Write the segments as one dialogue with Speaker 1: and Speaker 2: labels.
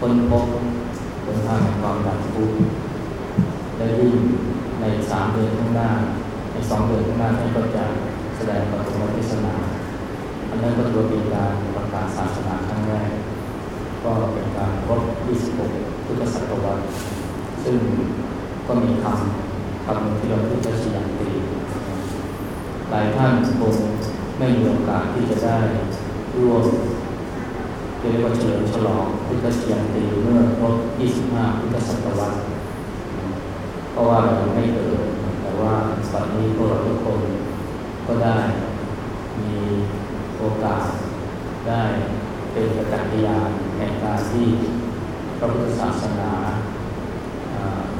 Speaker 1: ค้นพบหนทางแห่งความดับทุกข์และยิ่งในสามเดือนข้างหน้า ในสองเดือนข้างหน้าท่านก็จะแสดงปฐมเทศนาอันนั้นก็ถือว่าเป็นการประกาศศาสนาครั้งแรก ก็เป็นการครบ 26 พุทธศตวรรษซึ่งก็มีคำคำหนึ่งที่เราพูดจะชี้อย่างดีหลายท่านคงไม่มีโอกาสที่จะได้ร่วมเรียกว่าเฉลิมฉลองพุทธเชียงตีเมื่อครบ 25พุทธศตวรรษเพราะว่าเรายังไม่เกิดแต่ว่าวันนี้พวกเราทุกคนก็ได้มีโอกาสได้เป็นประจักษ์พยานแห่งการที่พระพุทธศาสนา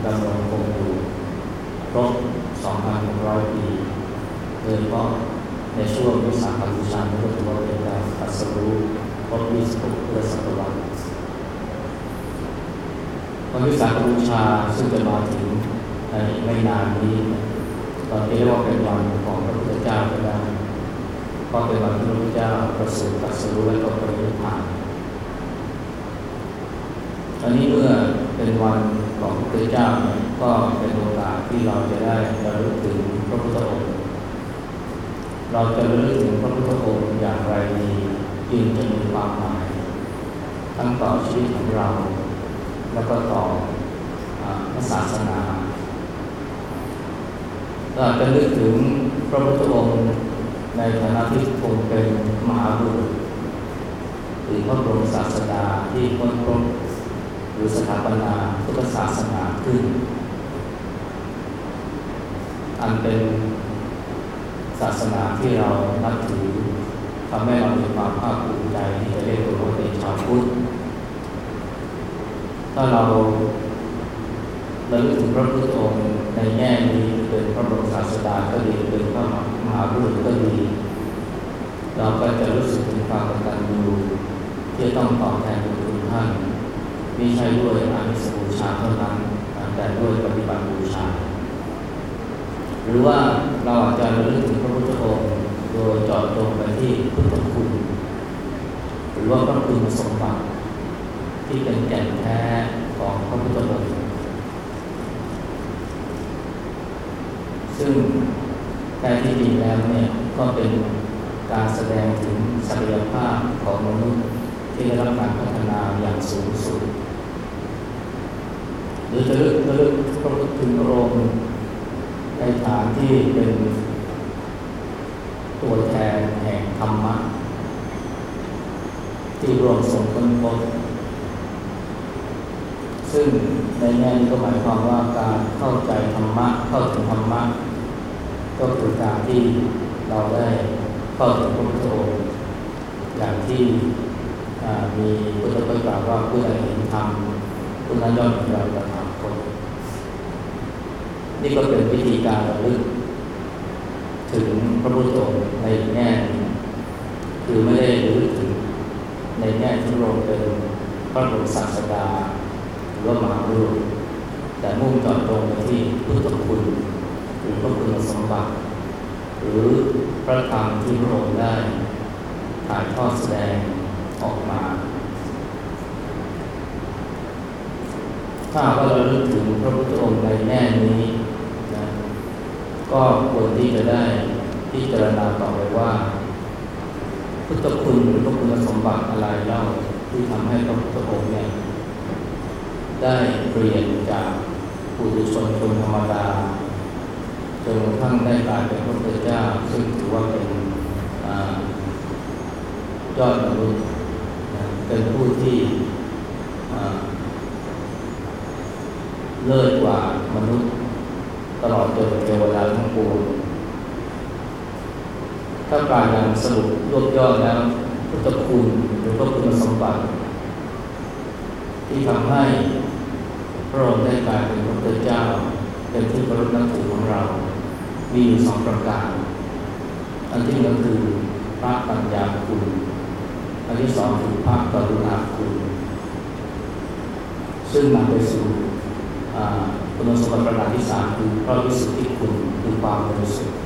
Speaker 1: ดำรงคงอยู่ครบ2,600 ปีโดยเฉพาะในช่วงวิสาขบูชาก็ถือว่าเป็นการตรัสรู้ครบ26พุทธศตวรรษ วันวิสาขบูชาซึ่งจะมาถึงในไม่นานนี้เราเรียกว่าเป็นวันของพระพุทธเจ้าก็ได้เพราะเป็นวันที่พระพุทธเจ้าประสูติตรัสรู้และก็ปรินิพพานอันนี้เมื่อเป็นวันของพระพุทธเจ้าก็เป็นโอกาสที่เราจะได้ระลึกถึงพระพุทธองค์ เราจะระลึกถึงพระพุทธองค์อย่างไรดีจึงจะมีความหมาย ทั้งต่อชีวิตของเรา แล้วก็ต่อพระศาสนาเราจะนึกถึงพระพุทธองค์ในฐานะที่ทรงเป็นมหาบุรุษหรือพระบรมศาสดาที่ค้นพบหรือสถาปนาพุทธศาสนาขึ้น อันเป็นศาสนาที่เรานับถือทำให้เรามีความภาคภูมิใจที่จะเรียกตัวว่าเป็นชาวพุทธ ถ้าเราเระลึกถึงพระพุทธองค์ในแง่นี้เป็นพระบรมศาสดาก็ดีเป็นพระมหาบุรุษก็ดี เราก็จะรู้สึกถึงความกตัญญูที่ต้องตอบแทนบุญคุณท่านไม่ใช่ด้วยอามิสบูชาเท่านั้นแต่ด้วยปฏิบัติบูชา หรือว่าเราอาจจะระลึกถึงพระพุทธองค์โดยจาะจงไปที่พุทธคุณ หรือว่าพระคุณสมบัติ ที่เป็นแก่นแท้ของพระพุทธองค์ซึ่งแท้ที่จริงแล้วเนี่ยก็เป็นการแสดงถึงศักยภาพของมนุษย์ที่ได้รับการพัฒนาอย่างสูงสุดหรือจะลึกจะลึกพระพุทธพระองค์ในฐานที่เป็นตัวแทนแห่งธรรมะ ที่รวมสมคนพบ ซึ่งในแง่นี้ก็หมายความว่าการเข้าใจธรรมะเข้าถึงธรรมะก็คือการที่เราได้เข้าถึงพระพุทธองค์อย่างที่มีพุทธพจน์กล่าวว่าผู้ใดเห็นธรรมผู้นั้นย่อมเป็นเราตถาคตนี่ก็เป็นวิธีการระลึก ถึงพระพุทธองค์ในแง่นี้คือไม่ได้ระลึกถึงในแง่ที่พระองค์เป็นพระบรมศาสดา รือว่ามาบุรุษแต่มุ่งจอดตรงไปที่พุทธคุณหรือพระคุณสมบัติ หรือพระธรรมที่พระองค์ได้ถ่ายทอดแสดงออกมา ถ้าว่าเราลึกถึงพระพุทธองค์ในแง่นี้นะก็ควรที่จะได้พิจารณาต่อไปว่า พุทธคุณหรือพระคุณสมบัติอะไรเล่าที่ทำให้พระพุทธองค์เนี่ย ได้เปลี่ยนจากปุถุชนคนธรรมดาจนกระทั่งได้กลายเป็นพระพุทธเจ้าซึ่งถือว่าเป็นอยอดมนุษย์เป็นผู้ที่เลิศกว่ามนุษย์ ตลอดจนเทวดาทั้งปวงถ้าการยังสรุปรวบยอดแล้วพุทธคุณหรือพระคุณสมบัติ ที่ทำให้ พระองค์ได้กลายเป็นพระพุทธเจ้าเป็นที่เคารพนับถือของเรา มีอยู่สองประการ อันที่หนึ่งคือพระปัญญาคุณ อันที่สองคือพระกรุณาคุณ ซึ่งนำไปสู่คุณสมบัติประการที่สามคือพระวิสุทธิคุณคือความบริสุทธิ์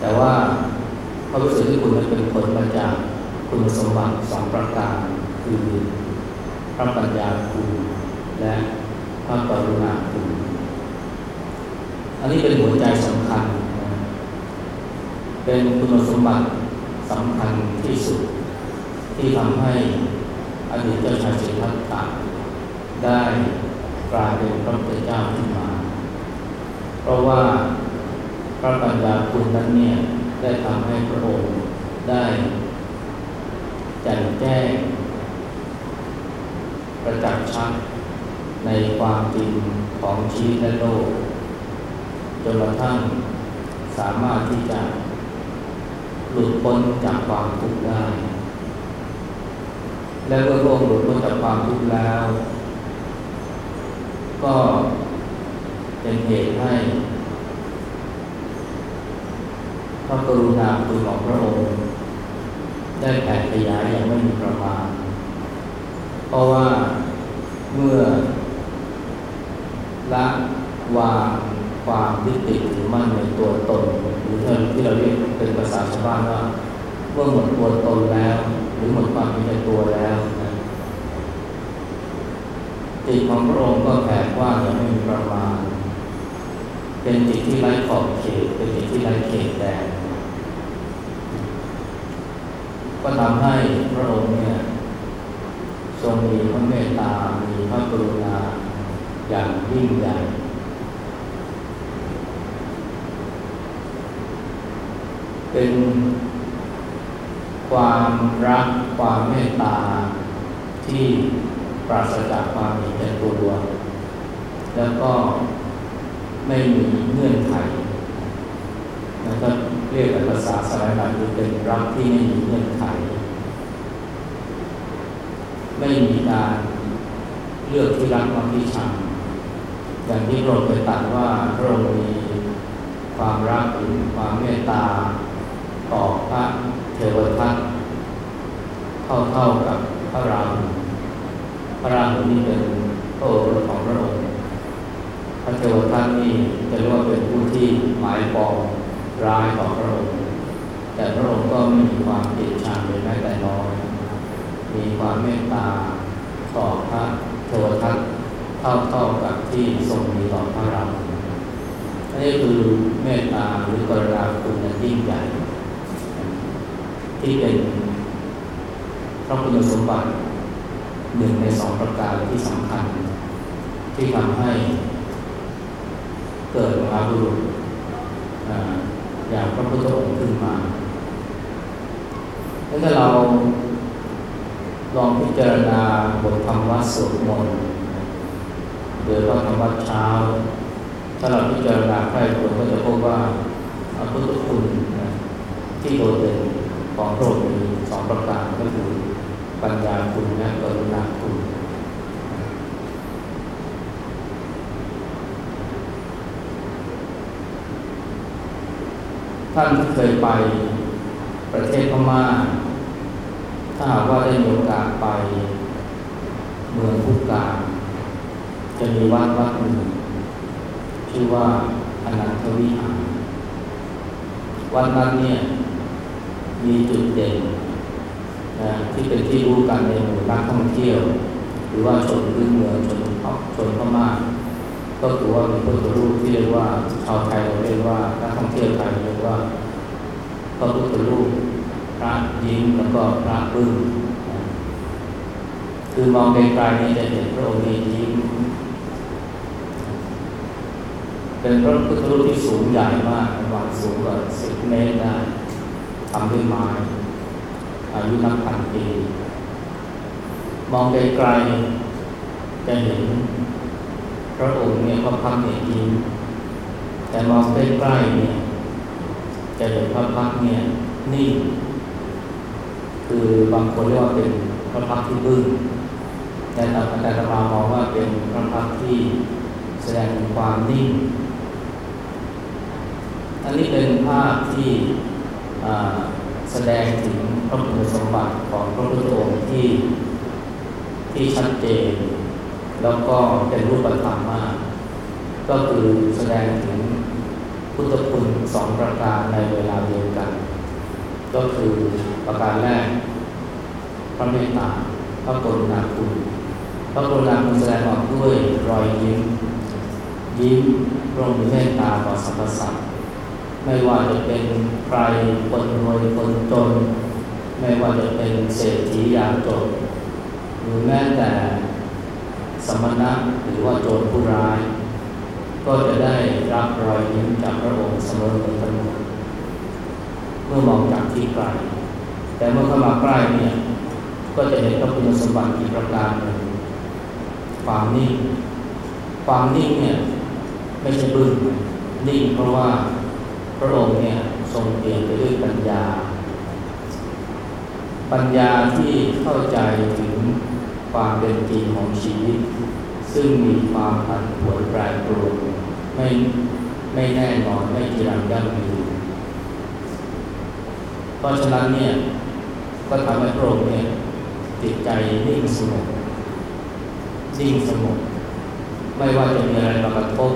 Speaker 1: แต่ว่าพระวิสุทธิคุณนั้นเป็นผลมาจากคุณสมบัติสองประการ คือพระปัญญาคุณ และพระกรุณาคุณ อันนี้เป็นหัวใจสำคัญ เป็นคุณสมบัติสำคัญที่สุด ที่ทำให้อดีตเจ้าชายสิทธัตถะได้กลายเป็นพระพุทธเจ้าขึ้นมา เพราะว่าพระปัญญาคุณนั้นเนี่ยได้ทำให้พระองค์ได้จัดแจ้งประจักษ์ชัด ในความจริงของชีวิตและโลก จนกระทั่งสามารถที่จะหลุดพ้นจากความทุกข์ได้ และเมื่อพระองค์หลุดพ้นจากความทุกข์แล้ว ก็เป็นเหตุให้พระกรุณาคุณของพระองค์ได้แผ่ขยายอย่างไม่มีประมาณ เพราะว่าเมื่อ ละวางความยึดติดถือมั่นในตัวตนหรือที่เราเรียกเป็นภาษาชาวบ้านว่าเมื่อหมดตัวตนแล้ว หรือหมดความมีในตัวแล้วนะจิตของพระองค์ก็แผ่กว้างอย่างไม่มีประมาณ เป็นจิตที่ไร้ขอบเขตเป็นจิตที่ไร้เขตแดนก็ทำให้พระองค์เนี่ยทรงมีพระเมตตา มีพระกรุณา อย่างยิ่งใหญ่เป็น ความรักความเมตตา ที่ปราศจากความมีแก่ตัว แล้วก็ไม่มีเงื่อนไขนะครับเรียกภาษาสมัยใหม่คือเป็นรักที่ไม่มีเงื่อนไข ไม่มีการเลือกที่รักความที่ชัง อย่างที่พระองค์เคยตรัสว่าพระองค์มีความรักหรือความเมตตาต่อพระเทวทัตเท่าเท่ากับพระรามพระรามนี่เป็นพระโอรสของพระองค์พระเทวทัตนี่จะเรียกว่าเป็นผู้ที่หมายปองร้ายต่อพระองค์แต่พระองค์ก็ไม่มีความเกลียดชังเลยแม้แต่น้อย มีความเมตตาต่อพระเทวทัต เท่าเท่ากับที่ทรงมีต่อพระราอันนี้คือเมตตาหรือกรุณาคุณนั้นยิ่งใหญ่ ที่เป็นพระคุณสมบัติหนึ่งในสองประการที่สำคัญ ที่ทำให้เกิดมหาบุรุษอย่างพระพุทธองค์ขึ้นมาถ้าเราลองพิจารณาบทธรรมวัดสวดมนต์ หรือว่าธรรมวัดเช้า ถ้าเราพิจารณาใครควก็จะพบว่าพระพุทธคุณที่โดดเด่นของพระองค์มีสองประการก็คือปัญญาคุณและกรุณาคุณท่านที่เคยไปประเทศพม่า ถ้าหากว่าได้มีโอกาสไปเมืองพุกา จะมีวัดวัดหนึ่งชื่อว่าอนันทวิหารวัดนั้นเนี่ยมีจุดเด่นนะที่เป็นที่รู้กันในหมู่นักท่องเที่ยว หรือว่าชนพื้นเมืองชนชนพม่าก็คือว่ามีพุทธรูปที่เรียกว่าชาวไทยเราเรียกว่านักท่องเที่ยวไทยเรียกว่าพระพุทธรูปพระยิ้มแล้วก็พระพึ่งคือมองไกลๆนี่จะเห็นพระองค์นี้ยิ้ม เป็นพระพุทธรูปที่สูงใหญ่มากประมาณสูงกว่าสิบเมตรได้ทำด้วยไม้อายุนับพันปี มองไกลๆจะเห็นพระองค์เนี่ยพระพักเนี่ยยิ้มแต่มองใกล้ๆเนี่ยจะเห็นพระพักเนี่ยนิ่งคือบางคนเรียกว่าเป็นพระพักที่บึ้งแต่อาจารย์มามองว่าเป็นพระพักที่แสดงความนิ่ง อันนี้เป็นภาพที่แสดงถึงพระคุณสมบัติของพระพุทธองค์ที่ที่ชัดเจน แล้วก็เป็นรูปธรรมมาก ก็คือแสดงถึงพุทธคุณสองประการในเวลาเดียวกัน ก็คือประการแรก พระเมตตาพระกรุณาคุณพระกรุณาคุณแสดงออกด้วยรอยยิ้มยิ้มร่มเมตตาต่อสรรพสัตว์ ไม่ว่าจะเป็นใครคนรวยคนจน ไม่ว่าจะเป็นเศรษฐียาจนหรือแม้แต่สมณะหรือว่าโจรผู้ร้าย ก็จะได้รับรอยยิ้มจากพระองค์เสมอเหมือนกันหมดเมื่อมองจากที่ไกลแต่เมื่อเข้ามาใกล้เนี่ยก็จะเห็นพระคุณสมบัติอีกประการหนึ่งความนิ่ง ความนิ่งเนี่ยไม่ใช่บึ้งนิ่งเพราะว่า พระองค์เนี่ยทรงเปลี่ยนไปด้วยปัญญา ปัญญาที่เข้าใจถึงความเป็นจริงของชีวิต ซึ่งมีความผันผวนแปรปรวนไม่ไม่แน่นอนไม่จีรังยั่งยืนเพราะฉะนั้นเนี่ยก็ทำให้พระองค์เนี่ยจิตใจนิ่งสงบนิ่งสงบไม่ว่าจะมีอะไรมากระทบ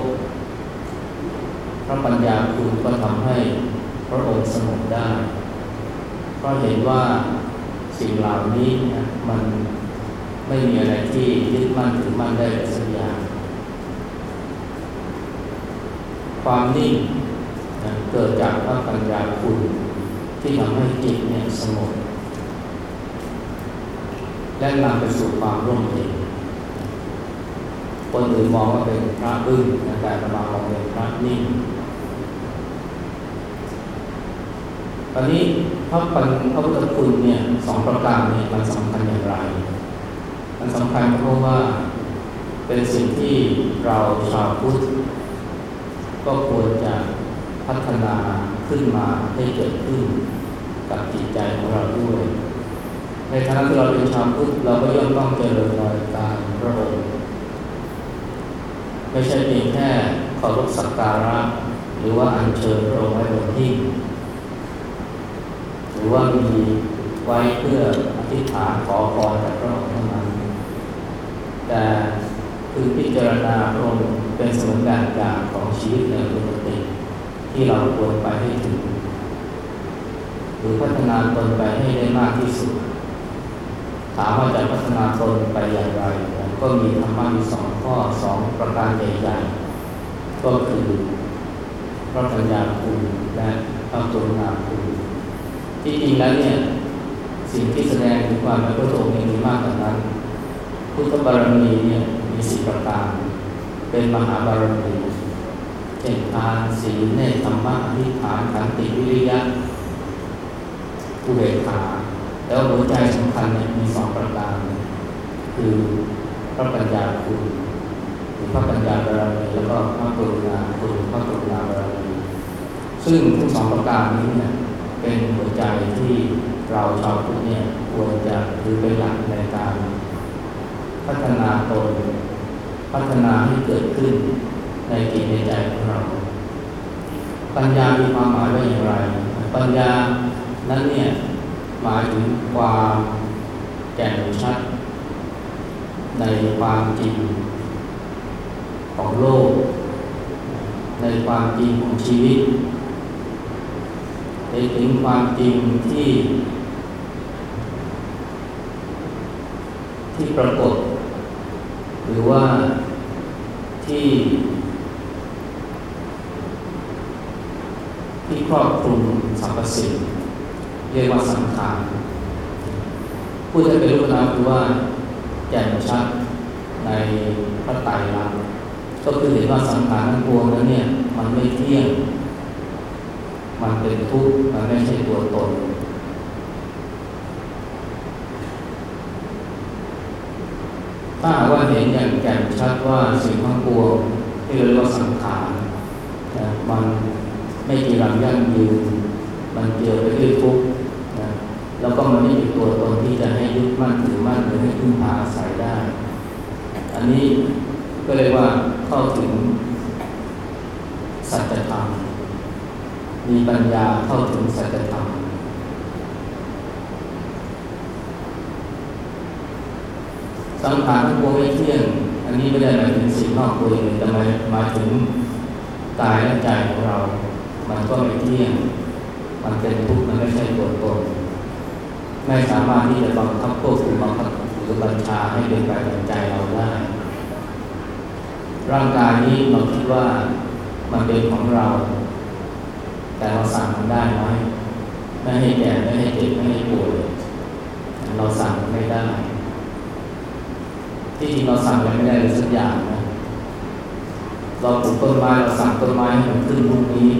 Speaker 1: พระปัญญาคุณก็ทำให้พระองค์สงบได้เพราะเห็นว่าสิ่งเหล่านี้นะมันไม่มีอะไรที่ยึดมั่นถือมั่นได้สักอย่างความนิ่งนะเกิดจากพระปัญญาคุณที่ทำให้จิตเนี่ยสงบและนำไปสู่ความร่มเย็น คนอื่นมองว่าเป็นพระบึ้งแต่ธรรมามองเป็นพระนิ่งตอนนี้พระปัญพระพุทธคุณเนี่ยสองประการเนี่ยมันสำคัญอย่างไร มันสำคัญเพราะว่าเป็นสิ่งที่เราชาวพุทธก็ควรจะพัฒนาขึ้นมาให้เกิดขึ้นกับจิตใจของเราด้วย ในฐานะที่เราเป็นชาวพุทธเราก็ย่อมต้องเจริญรอยตามพระองค์ ไม่ใช่เพียงแค่ขอรบสักการะ หรือว่าอัญเชิญพระองค์ไว้บนที่หรือว่ามีไว้เพื่ออธิษฐานขอพรจากพระองค์เท่านั้นแต่คือพิจารณาพระองค์เป็นสมุนแบบอย่างของชีวิตในปกติที่เราควรไปให้ถึง หรือพัฒนาตนไปให้ได้มากที่สุด ถามว่าจะพัฒนาตนไปอย่างไร ก็มีธรรมะมีสอง ข้อสองประการใหญ่ๆก็คือพระปัญญาคุณและพระกรุณาคุณที่จริงแล้วเนี่ยสิ่งที่แสดงถึงความเป็นพระองค์มีมากกว่านั้น พุทธบารมีเนี่ยมีสิบประการเป็นมหาบารมีเช่นทานศีลเนตธรรมะอธิฐานขันติวิริยะอุเบกขาแล้วหัวใจสำคัญเนี่ยมีสองประการ คือพระปัญญาคุณ รือพระปัญญาบารมีแล้วก็พระกรุณาคุณพระกรุณาบารมีซึ่งทั้งสองประการนี้เนี่ยเป็นหัวใจที่เราชาวพุทธเนี่ยควรจะถือเป็นหลักในการพัฒนาตน พัฒนาให้เกิดขึ้นในจิตในใจของเรา ปัญญามีความหมายว่าอย่างไร ปัญญานั้นเนี่ยหมายถึงความแจ่มชัด ในความจริง ของโลก ในความจริงของชีวิตในถึงความจริงที่ ที่ปรากฏ หรือว่าที่ ที่ครอบคลุมสรรพสิ่งเรียกว่าสังขารพูดให้เป็นรูปนามคือว่าแจ่มชัดในพระไตรลักษณ์ ก็คือเห็นว่าสังขารทั้งปวงนั้นเนี่ย มันไม่เที่ยงมมันเป็นทุกข์มันไม่ใช่ตัวตน ถ้าหากว่าเห็นอย่างแจ่มชัดว่าสิ่งทั้งปวงที่เรียกว่าสังขารนะมันไม่จีรังยั่งยืน มันเกี่ยวไปด้วยทุกข์นะแล้วก็มันไม่มีตัวตนที่จะให้ยึดมั่นถือมั่นหรือให้พึ่งพาอาศัยได้ อันนี้ ก็เรียกว่าเข้าถึงสัจธรรม มีปัญญาเข้าถึงสัจธรรม สังขารทั้งปวงไม่เที่ยง อันนี้ไม่ได้หมายถึงสิ่งนอกตัวเองแต่หมายหมายถึงกายและใจของเรา มันก็ไม่เที่ยง มันเป็นทุกข์ มันไม่ใช่ตัวตน ไม่สามารถที่จะบังคับควบคุมบังคับหรือบัญชาให้เป็นไปตามใจเราได้ ร่างกายนี้เราคิดว่ามันเป็นของเรา แต่เราสั่งมันได้ไหมไม่ให้แก่ไม่ให้เจ็บไม่ให้ป่วยเราสั่งมันไม่ได้ ที่จริงเราสั่งอะไรไม่ได้เลยสักอย่างนะเราปลูกต้นไม้เราสั่งต้นไม้ให้มันขึ้นพรุ่งนี้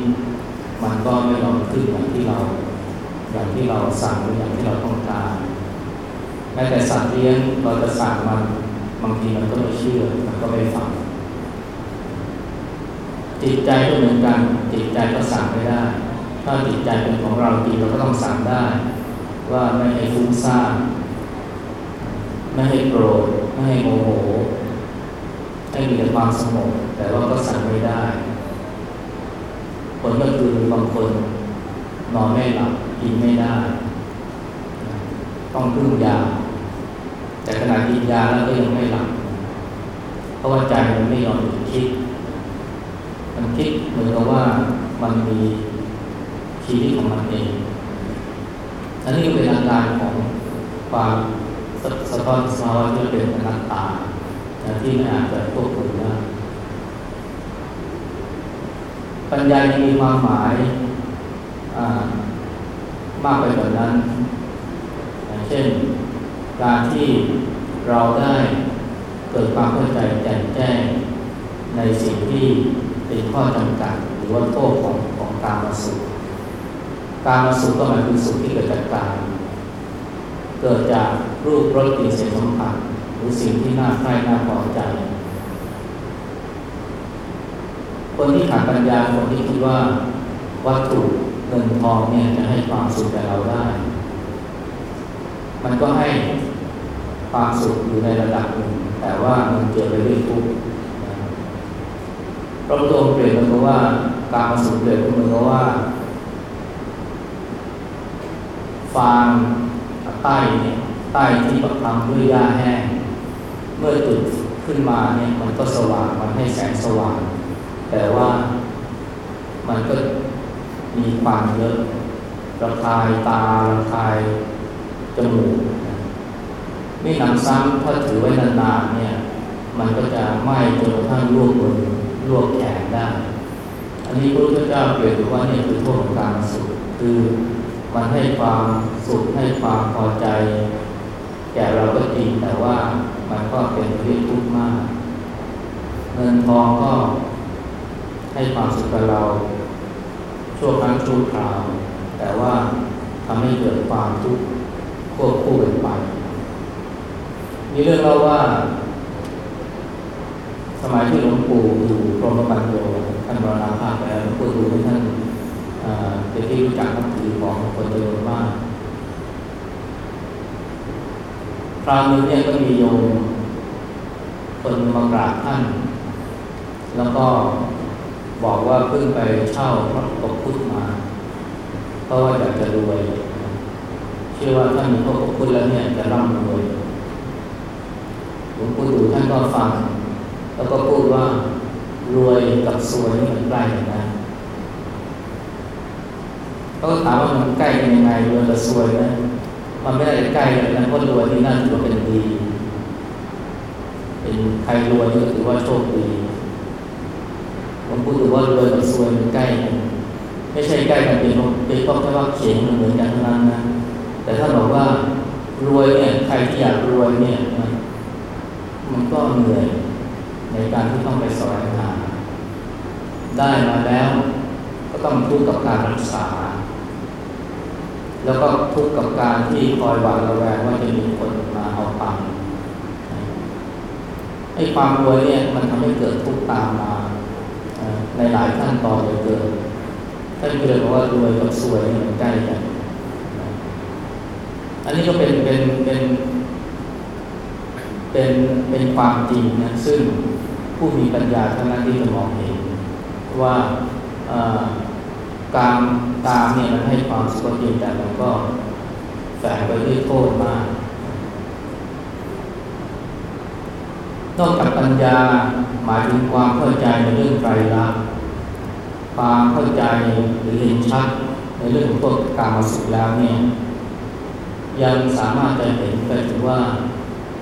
Speaker 1: มันก็ไม่ยอมขึ้นอย่างที่เรา อย่างที่เราสั่งหรืออย่างที่เราต้องการแม้แต่สัตว์เลี้ยงเราจะสั่งมันบางทีมันก็ไม่เชื่อมันก็ไม่ฟัง จิตใจก็เหมือนกัน จิตใจก็สั่งไม่ได้ ถ้าจิตใจเป็นของเราจริงเราก็ต้องสั่งได้ ว่าไม่ให้ฟุ้งซ่านไม่ให้โกรธไม่ให้โมโหให้มีแต่ความสงบแต่ว่าก็สั่งไม่ได้ ผลก็คือบางคนนอนไม่หลับกินไม่ได้ ต้องพึ่งยาแต่ขณะกินยาแล้วก็ยังไม่หลับเพราะว่าใจมันไม่ยอมหยุดคิด มันคิดเหมือนกับว่ามันมีชีวิตของมันเองอันนี้ก็เป็นอาการของความสะท้อนสภาวะที่เป็นอนัตตาที่ไม่อาจจะควบคุมได้ปัญญายังมีความหมายมากไปกว่านั้น เช่น การที่เราได้เกิดความเข้าใจแจ่มแจ้งในสิ่งที่ เป็นข้อจำกัดหรือว่าโทษของของการมาสุขการมาสุขก็หมายถึงสุขที่เกิดจากการเกิดจากรูปรสกลิ่นเสียงสัมผัสหรือสิ่งที่น่าใคร่น่าพอใจ คนที่ขาดปัญญาคนที่คิดว่าวัตถุเงินทองเนี่ยจะให้ความสุขแก่เราได้ มันก็ให้ความสุขอยู่ในระดับหนึ่งแต่ว่ามันเกี่ยวไปด้วยทุกข์ ระพุทธองค์เปลี่ยนมันก็ว่าการมาสุขเปลี่ยนมันก็ว่า ฟางใต้เนี่ยใต้ที่ประทังด้วยหญ้าแห้ง เมื่อจุดขึ้นมาเนี่ยมันก็สว่างมันให้แสงสว่าง แต่ว่ามันก็มีความเยอะระคายตาระคายจมูกไม่นำซ้ำถ้าถือไว้นานๆเนี่ย มันก็จะไหม้จนกระทั่งลวกมือ ลวกแขนได้ อันนี้พระพุทธเจ้าเปรียบว่าเนี่ยคือโทษของการสุข คือมันให้ความสุขให้ความพอใจ แก่เราก็จริงแต่ว่ามันก็เป็นเรื่องทุกข์มาก เงินทองก็ให้ความสุขกับเรา ชั่วครั้งชั่วคราว แต่ว่าทำให้เกิดความทุกข์ควบคู่กันไปมีเรื่องเล่าว่า สมัยที่หลวงปู่อยู่กรมบัณโยท่านมรณภาพแล้วหลวงปู่ดูให้ท่านเป็นที่รู้จักนับถือของคนจำนวนมากคราวนึงเนี่ยก็มีโยมคนมากราบท่าน แล้วก็บอกว่าเพิ่งไปเช่าพระปกพุทธมาเพราะว่าอยากจะรวยเชื่อว่าถ้ามีพระปกพุทธแล้วเนี่ยจะร่ำรวยหลวงปู่ดูท่านก็ฟัง แล้วก็พูดว่ารวยกับสวยมันใกล้กันนะเขาก็ถามว่ามันใกล้กันยังไงรวยกับสวยนะมันไม่ได้ใกล้กันนะเพราะรวยที่นั่นถือว่าเป็นดี เป็นใครรวยก็ถือว่าโชคดีผมพูดถึงว่ารวยกับสวยมันใกล้กันไม่ใช่ใกล้กันเป็นเป็นเพราะแค่ว่าเขียนมันเหมือนกันเท่านั้นนะแต่ถ้าบอกว่ารวยเนี่ยใครที่อยากรวยเนี่ยมันก็เหนื่อย ในการที่ต้องไปสอยหานได้มาแล้วก็ต้องทุกข์กับการรักษา แล้วก็ทุกข์กับการที่คอยหวาดระแวงว่าจะมีคนมาเอาไปไอ้ความรวยเนี่ยมันทำให้เกิดทุกข์ตามมาในหลายขั้นตอนเลยเกิดท่านก็เลยบอกว่ารวยกับสวยมันใกล้กันอันนี้ก็เป็นเป็นเป็นเป็นเป็นความจริงนะซึ่ง ผู้มีปัญญาทั้งนั้นที่จะมองเห็นว่าการตามเนี่ยมันให้ความสุขจริงแต่มันก็แฝงไปด้วยโทษมาก นอกจากปัญญาหมายถึงความเข้าใจในเรื่องไตรลักษณ์ความเข้าใจหรือเห็นชัดในเรื่องของตัวการมาสุขแล้วเนี่ยยังสามารถจะเห็นไปถึงว่า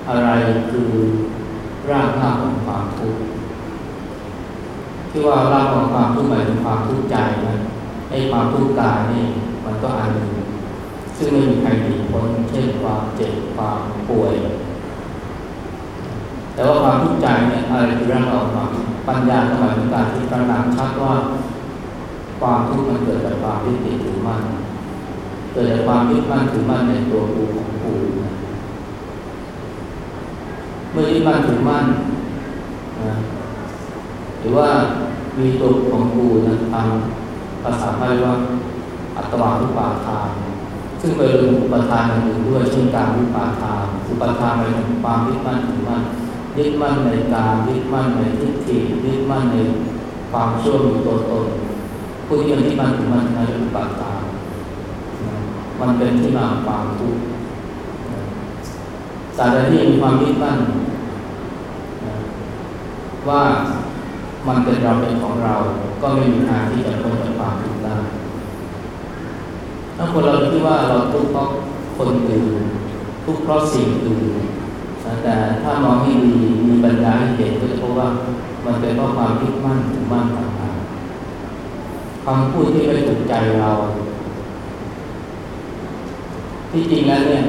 Speaker 1: อะไรคือร่างกฐาของค ทุกข์ที่ว่าเรากของความทุกข์หมายถึงความทุกข์ใจนะไอ้ความทุกข์กายนี่มันก็อันหนึ่งซึ่งไม่มีใครหนีพ้นเช่นความเจ็บความป่วย แต่ว่าความทุกข์ใจเนี่ยอะไรคือรากของความปัญญาหมายถึงการที่ตระหนักชัดว่า ความทุกข์มันเกิดจากความยึดติดถือมั่นเกิดจากความยึดมั่นถือมั่นในตัวกูของกูเมื่อยึดมั่นถือมั่น นะหรือว่ามีตัวของกูนะทางภาษาไทยว่าอัตวาทุปาทานซึ่งเป็นอุปทานอื่นด้วยเช่นการวิปาทานอุปทานไปถึงความยึดมั่นถือมั่นยึดมั่นในการยึดมั่นในทิฏฐิยึดมั่นในความชั่วมีตัวตนผู้ที่เป็นที่มั่นถือมั่นในอุปาทานมันเป็นที่มาความทุกข์สารที่มีความยึดมั่น ว่ามันเป็นเราเป็นของเรา ก็ไม่มีทางที่จะพ้นจากความทุกข์ได้ถ้าคนเราคิดว่าเราทุกข์เพราะคนอื่นทุกข์เพราะสิ่งอื่นแต่ถ้ามองให้ดีมีปัญญาให้เห็นก็จะพบว่ามันเป็นเพราะความยึดมั่นถือมั่นต่างๆคำพูดที่ไม่ถูกใจเรา ที่จริงแล้วเนี่ย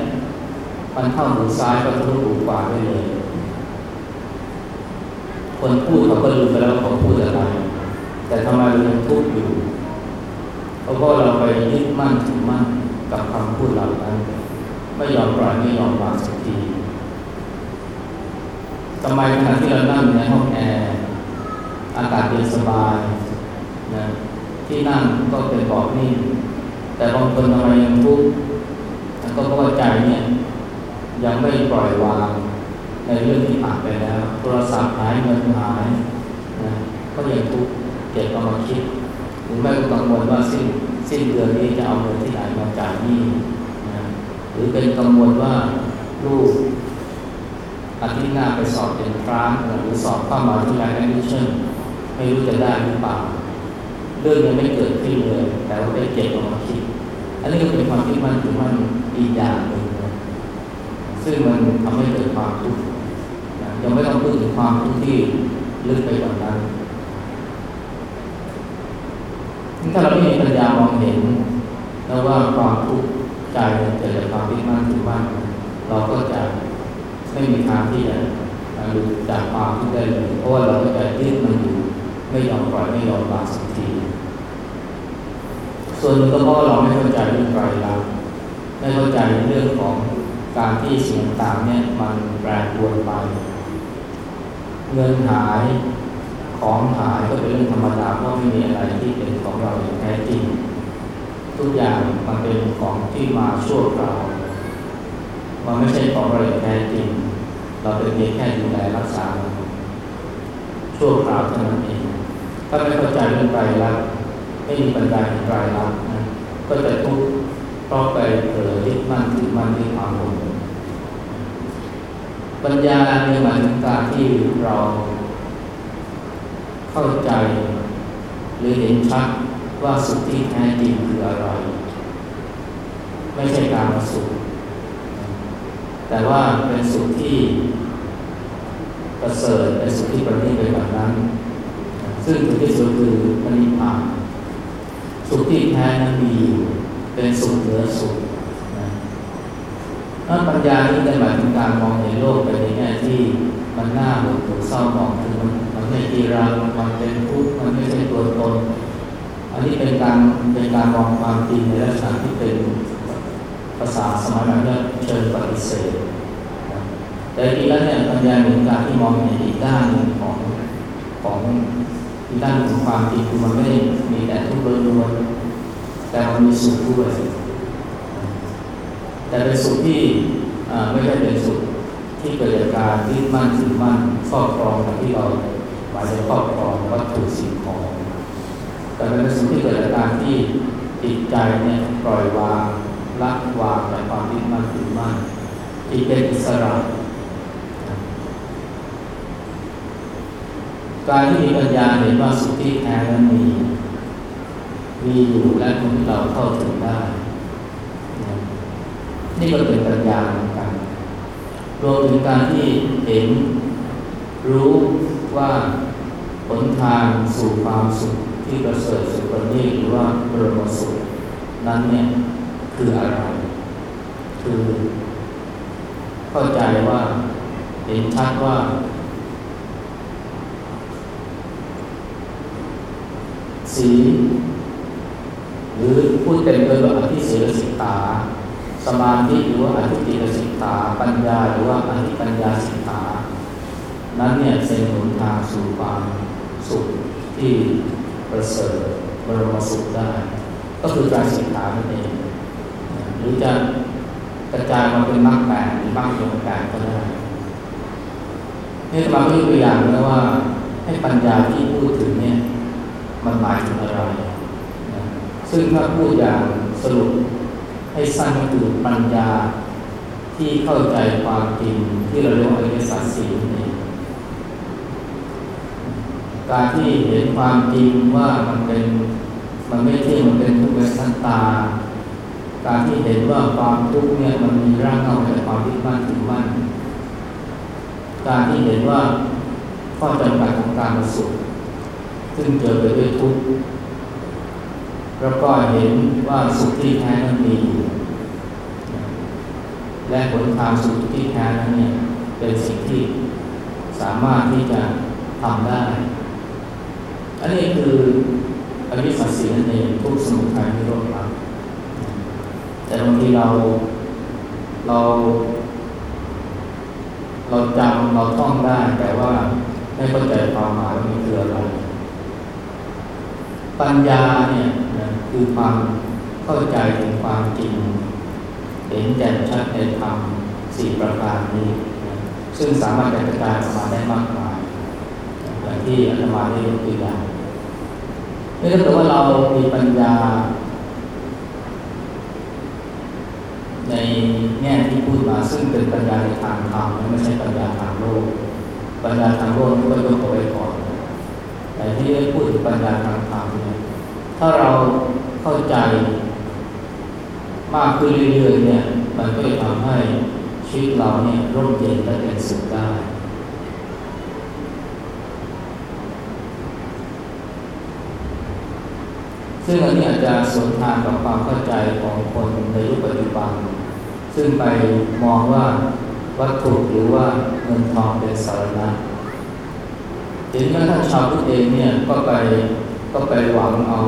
Speaker 1: มันเข้าหูซ้ายก็ทะลุหูขวาไปเลย คนพูดเขาก็รู้ไปแล้วเขาพูดอะไร แต่ทำไมเรายังทุกข์อยู่ เพราะว่าเราไปยึดมั่นถือมั่นกับคำพูดเหล่านั้น ไม่ยอมปล่อยไม่ยอมวางสักทีทำไมขณะที่เรานั่งในห้องแอร์อากาศเย็นสบายนะที่นั่งก็เป็นบอกนิ่งแต่บางคนทำไมยังทุกข์ก็เพราะว่าใจเนี่ยยังไม่ปล่อยวาง ในเรื่องที่ผ่านไปแล้วโทรศัพท์หายเงินหายนะก็ยังทุกข์เก็บเอามาคิดหรือไม่ก็กังวลว่าสิ้นสิ้นเดือนนี้จะเอาเงินที่ไหนมาจ่ายหนี้นะหรือเป็นกังวลว่าลูกอาทิตย์หน้าไปสอบเป็นครั้งหรือสอบเข้ามาที่ไลน์แอดมิชชั่นไม่รู้จะได้หรือเปล่าเรื่องยังไม่เกิดขึ้นเลย แต่ว่าได้เก็บเอามาคิด อันนี้ก็เป็นความคิดมันถือมันอีกอย่างหนึ่งซึ่งมันทำให้เกิดความทุกข์ ยังไม่ต้องพูดถึงความทุกข์ที่ลึกไปกว่านั้นถ้าเราไม่มีปัญญามองเห็นแล้วว่าความทุกข์ใจเกิดจากความที่มั่นถือมั่นเราก็จะไม่มีทางที่จะหลุดจากความทุกข์ได้เลยเพราะว่าเราก็จะยึดมันอยู่ไม่ยอมปล่อยไม่ยอมวางสักทีส่วนก็เพราะเราไม่เข้าใจเรื่องไตรลักษณ์ไม่เข้าใจเรื่องของการที่สิ่งต่างเนี่ยมันแปรปรวนไป เงินหายของหายก็เป็นเรื่องธรรมดาเพราะไม่มีอะไรที่เป็นของเราอย่างแท้จริง ทุกอย่างมันเป็นของที่มาชั่วคราวมันไม่ใช่ของเราอย่างแท้จริง เราเป็นเพียงแค่ดูแลรักษาชั่วคราวเท่านั้นเองถ้าไม่เข้าใจเรื่องไตรลักษณ์ไม่มีปัญญาในไตรลักษณ์นะก็จะทุกข์เพราะไปเผลอยึดมั่นถือมั่นในความหลง ปัญญาในหมายถึงการที่เราเข้าใจ หรือเห็นชัดว่าสุขที่แท้จริงคืออะไร ไม่ใช่การมาสุข แต่ว่าเป็นสุขที่ประเสริฐเป็นสุขที่ประณีตไปแบบนั้น ซึ่งสุขที่สุดคือปณิพานสุขที่แท้นั้นมีอยู่เป็นสุขเหนือสุข นั่นปัญญาที่จะหมายถึงการมองในโลกไปในแง่ที่มันน่าหดหู่เศร้าหมองคือมันมันไม่กีรังมันเป็นทุกข์มันไม่ใช่ตัวตน อันนี้เป็นการเป็นการมองความจริงในลักษณะที่เป็นภาษาสมัยนั้นเรียกเชิงปฏิเสธแต่จริงแล้วเนี่ยปัญญาเหมือนการที่มองเห็นอีกด้านหนึ่งของของอีกด้านของความจริงคือมันไม่ได้มีแต่ทุกข์ล้วนแต่มันมีสุขด้วย แต่เป็นสุขที่ไม่ใช่เป็นสุขที่เกิดจากการยึดมั่นถือมั่นครอบครองแบบที่เราหมายถึงครอบครองวัตถุสิ่งของ แต่เป็นสุขที่เกิดจากการที่จิตใจเนี่ยปล่อยวางละวางจากความยึดมั่นถือมั่นที่เป็นอิสระการที่มีปัญญาเห็นว่าสุขที่แท้นั้นมี มีอยู่และคนที่เราเข้าถึงได้ นี่ก็เป็นปัญญาเหมือนกันรวมถึงการที่เห็นรู้ว่าผลทางสู่ความสุขที่ประเสริฐสุดประณีตหรือว่าบรมสุขนั้นเนี่ยคืออะไร คือ เข้าใจว่าเห็นชัดว่า สี หรือพูดเต็มเลยว่าอธิเสรสิตา สมาธิหรือว่าอธิติสิกขาปัญญาหรือว่าอธิปัญญาสิกขานั้นเนี่ยเป็นหนทางสู่ความสุขที่ประเสริฐบรมสุขได้ ก็คือการสิกขานั่นเองหรือจะกระจายมาเป็นมรรคแปดหรือมรรคยงแปดก็ได้นี่มาก็ยกตัวอย่างนะว่าให้ปัญญาที่พูดถึงเนี่ยมันหมายถึงอะไร ซึ่งถ้าพูดอย่างสรุป ให้สั้นก็คือปัญญาที่เข้าใจความจริงที่เราเรียกว่าอริยสัจสี่นี่การที่เห็นความจริงว่ามันเป็นมันไม่เที่ยงมันเป็นทุกข์เป็นสันตา การที่เห็นว่าความทุกข์เนี่ยมันมีร่างเงาจากความยึดมั่นถือมั่นการที่เห็นว่าข้อจำกัดของการประสบซึ่งเจอไปด้วยทุกข์ แล้วก็เห็นว่าสุขที่แท้นั้นมีอยู่และผลทางสุขที่แท้นั้นเนี่ยเป็นสิ่งที่สามารถที่จะทำได้ อันนี้คืออริสัตสีนั่นเองทุกสมุทัยนิโรธมรรคแต่บางทีเราเรา เราจำเราท่องได้แต่ว่าไม่เข้าใจความหมายมันคืออะไร ปัญญาเนี่ยคือความเข้าใจถึงความจริง เห็นแจ่มชัดในธรรมสี่ประการนี้ ซึ่งสามารถกระจายออกมาได้มากมายอย่างที่อาตมาได้ยกตัวอย่างนี่ถ้าเกิดว่าเรามีปัญญา ในแง่ที่พูดมาซึ่งเป็นปัญญาในทางธรรมไม่ใช่ปัญญาทางโลก ปัญญาทางโลกนี่ก็ยกเอาไว้ก่อน แต่ที่ได้พูดถึงปัญญาทางธรรมเนี่ยถ้าเราเข้าใจ มากขึ้นเรื่อยๆเนี่ยมันก็จะทำให้ชีวิตเราเนี่ยร่มเย็นและเป็นสุขได้ซึ่งอันนี้อาจจะสวนทางกับความเข้าใจของคนในยุคปัจจุบัน ซึ่งไปมองว่าวัตถุหรือว่าเงินทองเป็นสาระ เห็นแม้ท่านชาวพุทธเองเนี่ยก็ไปก็ไปหวังเอา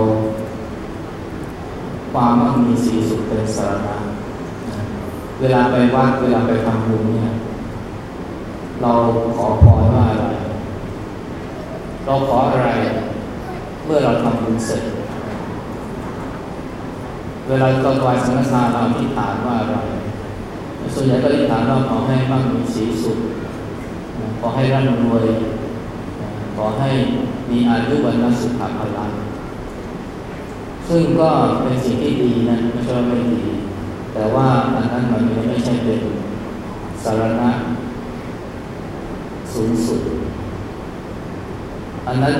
Speaker 1: ความมั่งมีสีสุขเป็นสาระเวลาไปวัดเวลาไปทำบุญเนี่ย เราขอพรว่าอะไร เราขออะไร เมื่อเราทำบุญเสร็จ เวลาเราถวายสังฆทานเราอธิษฐานว่าอะไรส่วนใหญ่ก็อธิษฐานว่าขอให้มั่งมีสีสุขขอให้ร่ำรวย ขอให้มีอายุวันนสุขภาพลังซึ่งก็เป็นสิ่งที่ดีนะไม่ใช่ว่าไม่ดี แต่ว่าอันนั้นมันไม่ใช่เป็นสาระสูงสุด อันนั้น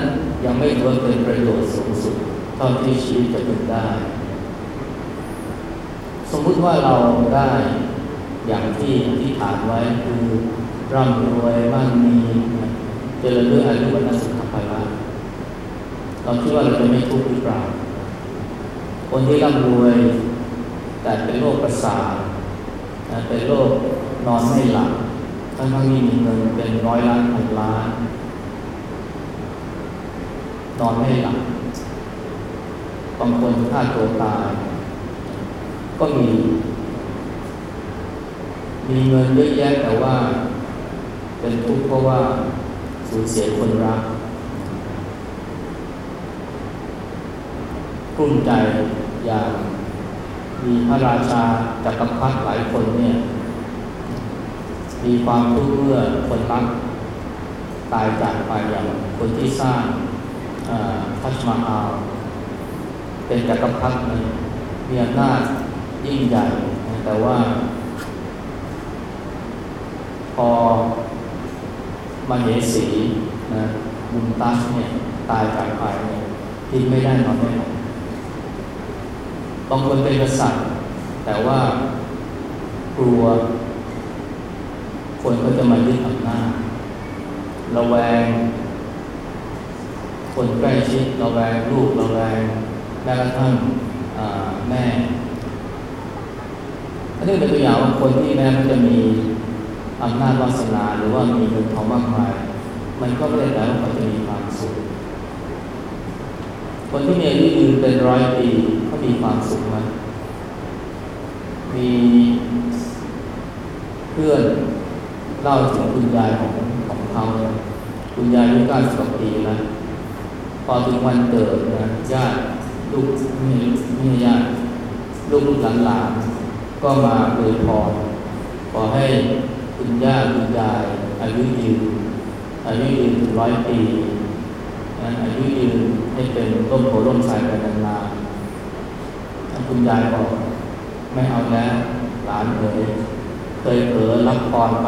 Speaker 1: ยังไม่ถือว่าเป็นประโยชน์สูงสุดเท่าที่ชีวิตจะเป็นได้ สมมุติว่าเราได้อย่างที่ที่ฐานไว้คือร่ำรวยมั่งมี เจริญด้วยอายุวันสุขภาเราคิดว่าเราจะไม่ทุกข์หรือเปล่า คนที่ร่ำรวย แต่เป็นโรคประสาทเป็นโรคนอนไม่หลับทั้งทั้งมีเงินเป็นร้อยล้านพันล้าน นอนไม่หลับบางคนฆ่าตัวตาย ก็มี มีเงินเยอะแยะแต่ว่า เป็นทุกข์เพราะว่า สูญเสียคนรักกลุ้มใจอย่างมีพระราชาจักรพรรดิหลายคนเนี่ยมีความทุกข์เมื่อคนรักตายจากไปอย่างคนที่สร้างทัชมาฮาลเป็นจักรพรรดิมีอำนาจยิ่งใหญ่ แต่ว่า พอ มาเหสีนะบุญตัชเนี่ยตายจากไปเนี่ยกินไม่ได้นอนไม่หลับบางคนเป็นกษัตริย์ แต่ว่ากลัว คนก็จะมายึดอำนาจระแวง คนใกล้ชิดระแวงลูกระแวงแม้กระทั่งแม่อันนี้เป็นตัวอย่างว่าคนที่แม้มันจะมี อำนาจวาสนาหรือว่ามีเงินทองมากมาย มันก็ไม่ได้แปลว่าเขาจะมีความสุข คนที่มีอายุยืนเป็นร้อยปีเขามีความสุขไหมมีเพื่อนเล่าถึงคุณยายของของเขาคุณยายอายุเก้าสิบปีแล้วพอถึงวันเกิดนะญาติลูกไม่ไม่ญาติลูกหลานหลานก็มาอวยพรขอให้ คุณย่าคุณยายอายุยืนอายุยืนถึงร้อยปีอายุยืนให้เป็นต้นโพร่มใสไปนานๆคุณยายบอกไม่เอาแล้วหลานเอ๋ยเคยเผลอรับพรไป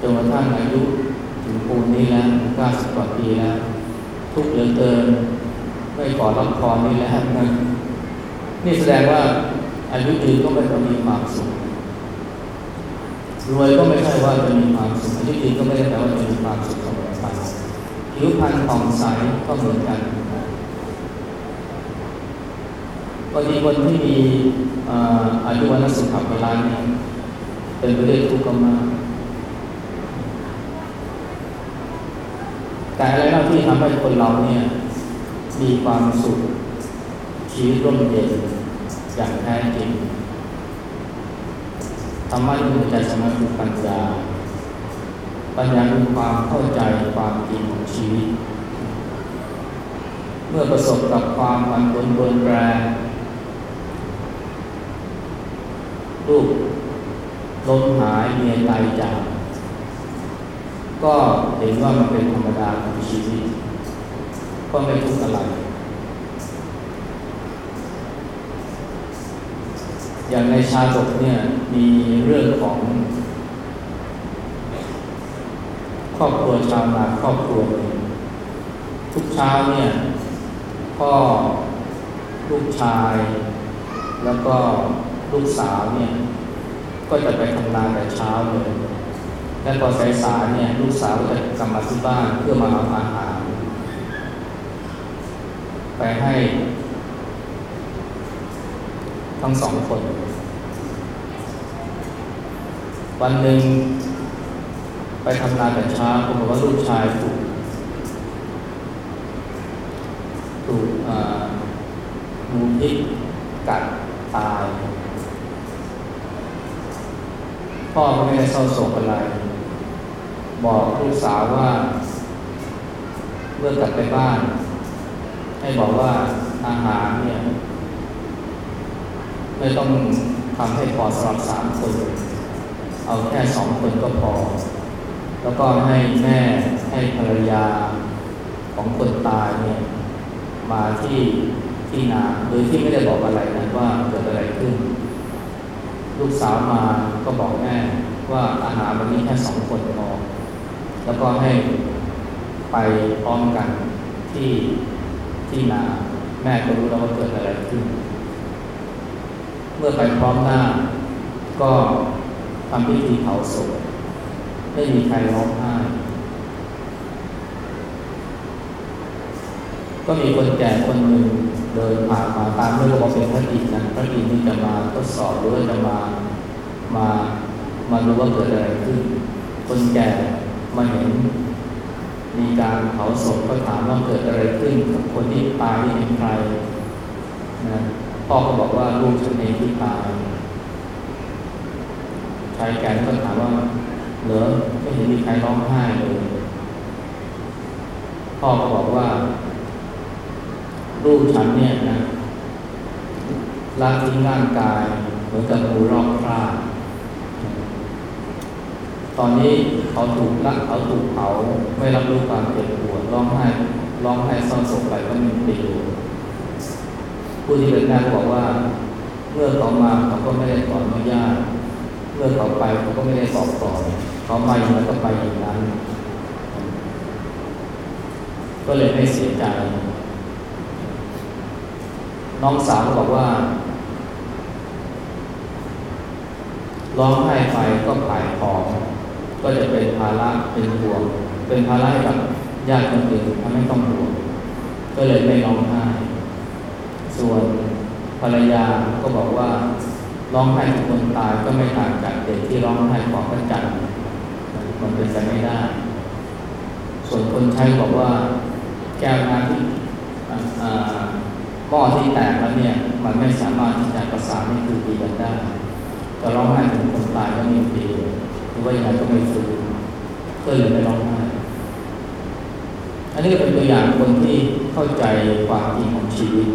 Speaker 1: จนกระทั่งอายุถึงปูนนี้แล้วเก้าสิบกว่าปีแล้ว ทุกเหลือเกินไม่ขอรับพรนี้แล้วนะนี่แสดงว่าอายุยืนก็ไม่ต้องมีความสุข รวยก็ไม่ใช่ว่าจะมีความสุขอายุยืนก็ไม่ได้แปลว่าจะมีความสุขเสมอไปผิวพรรณผ่องใสก็เหมือนกันบางทีคนที่มีอายุวันสุขภาพเวลาเนี่ยเป็นไปด้วยทุกข์ก็มาแต่อะไรบ้างที่ทำให้คนเราเนี่ยมีความสุขชีวิตร่มเย็นอย่างแท้จริง ธรรมะคือใจสมาธิปัญญา ปัญญาคือความเข้าใจความจริงของชีวิต เมื่อประสบกับความมันบนบนแปรลูกล้มหายเมียตายจาก ก็เห็นว่ามันเป็นธรรมดาของชีวิต ก็ไม่ทุกข์อะไร อย่างในชาดกเนี่ยมีเรื่องของ ครอบครัวชาวนาครอบครัวนึงทุกเช้าเนี่ยพ่อลูกชาย แล้วก็ลูกสาวเนี่ย ก็จะไปทำงานแต่เช้าเลยและพอสายๆเนี่ย ลูกสาวก็จะกลับมาที่บ้านเพื่อมาเอาอาหาร ไปให้ ทั้งสองคน วันหนึ่งไปทำงานแต่เช้าปรากว่าลูกชายถูกถูกงูพิษกัดตาย พ่อก็ไม่ได้เศร้าโศกอะไร บอกลูกสาวว่า เมื่อกลับไปบ้าน ให้บอกว่าอาหารเนี่ย ไม่ต้องทำให้พอสำหรับสามคน เอาแค่สองคนก็พอ แล้วก็ให้แม่ให้ภรรยาของคนตายเนี่ยมาที่ที่นาโดยที่ไม่ได้บอกอะไรนะว่าเกิดอะไรขึ้น ลูกสาวมาก็บอกแม่ว่าอาหารวันนี้แค่สองคนพอแล้วก็ให้ไปพร้อมกันที่ที่นาแม่ก็รู้แล้วว่าเกิดอะไรขึ้น เมื่อไปพร้อมหน้า ก็ทำพิธีเผาศพไม่มีใครร้องไห้ก็มีคนแก่คนหนึ่งเดินผ่านมาตามไม่รู้ว่าเป็นพระอินทร์นะพระอินทร์นี่จะมาทดสอบหรือว่าจะมามามาดูว่าเกิดอะไรขึ้น คนแก่มาเห็นมีการเผาศพก็ถามว่าเกิดอะไรขึ้นกับคนที่ตายนี่เป็นใครนะ พ่อก็บอกว่าลูกฉันเองที่ตายชายแก่ก็ถามว่าเหรอไม่เห็นมีใครร้องไห้เลยพ่อก็บอกว่า ลูกฉันเนี่ยนะละทิ้งร่างกายเหมือนกับงูรอบคราตอนนี้เขาถูกละเขาถูกเผาไม่รับรู้ความเจ็บปวดร้องไห้ร้องไห้ซ่อนศพไปก็ม่มีประโยชน์ ผู้ที่เป็นแม่บอกว่า เมื่อเขามาเขาก็ไม่ได้ขออนุญาตเมื่อเขาไปเขาก็ไม่ได้สอบต่อเขามาอย่างนั้นก็ไปอย่างนั้น ก็เลยไม่เสียใจ น้องสาวบอกว่าร้องไห้ไปก็ขายของก็จะเป็นภาระเป็นห่วงเป็นภาระให้กับญาติคนอื่นทำให้ต้องห่วงก็เลยไม่ร้องไห้ ส่วนภรรยาก็บอกว่าร้องไห้กับคนตายก็ไม่ต่างจากเด็กที่ร้องไห้ของพระจันทร์มันเป็นไปไม่ได้ ส่วนคนใช้บอกว่าแก้วน้ำที่หม้อที่แตกแล้วเนี่ยมันไม่สามารถที่จะประสานให้คือดีกันได้จะร้องไห้ถึงคนตายก็ม่ดีหรือว่ายังไงก็ไม่ฟื้นก็เลยไม่ร้องไห้อันนี้ก็เป็นตัวอย่างคนที่เข้าใจความจริงของชีวิต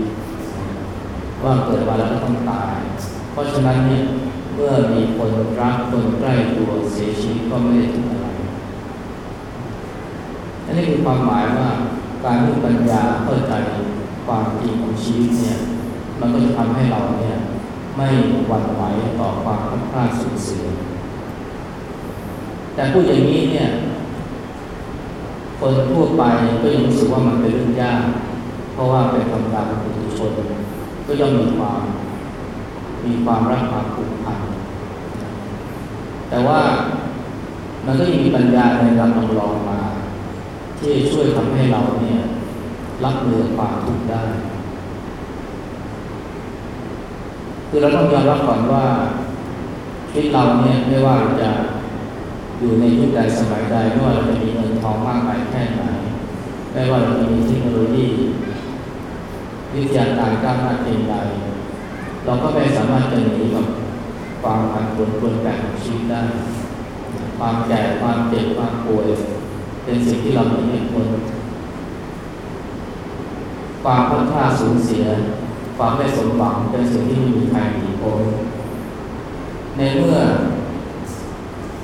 Speaker 1: ว่าเกิดมาแล้วก็ต้องตาย เพราะฉะนั้นเนี่ยเมื่อมีคนรักคนใกล้ตัวเสียชีวิตก็ไม่ได้ทุกข์อะไรอันนี้คือความหมายว่าการมีปัญญาเข้าใจความจริงของชีวิตเนี่ยมันก็จะทำให้เราเนี่ยไม่หวั่นไหวต่อความพัดพลาดสูญเสียแต่พูดอย่างนี้เนี่ยคนทั่วไปก็ยังรู้สึกว่ามันเป็นเรื่องยาก เพราะว่าเป็นธรรมดาของปุถุชน ก็ย่อมมีความมีความรักความผูกพันแต่ว่ามันก็ยังมีปัญญาในการลองลองมา ที่ช่วยทำให้เราเนี่ยรับมือความทุกข์ได้ คือเราต้องยอมรับก่อนว่าชีวิตเราเนี่ยไม่ว่าจะอยู่ในยุคใดสมัยใดไม่ว่าเราจะมีเงินทองมากมายแค่ไหนไม่ว่าเราจะมีเทคโนโลยี วิทยาการก้าวหน้าเพียงใดเราก็ไม่สามารถจะหนีกับความผันผวนปรวนแปรของชีวิตได้ ความแก่ความเจ็บความป่วย เป็นสิ่งที่เราไม่เห็นคนความพัดพลาดสูญเสีย ความไม่สมหวังเป็นสิ่งที่ไม่มีใครหนีพ้นในเมื่อ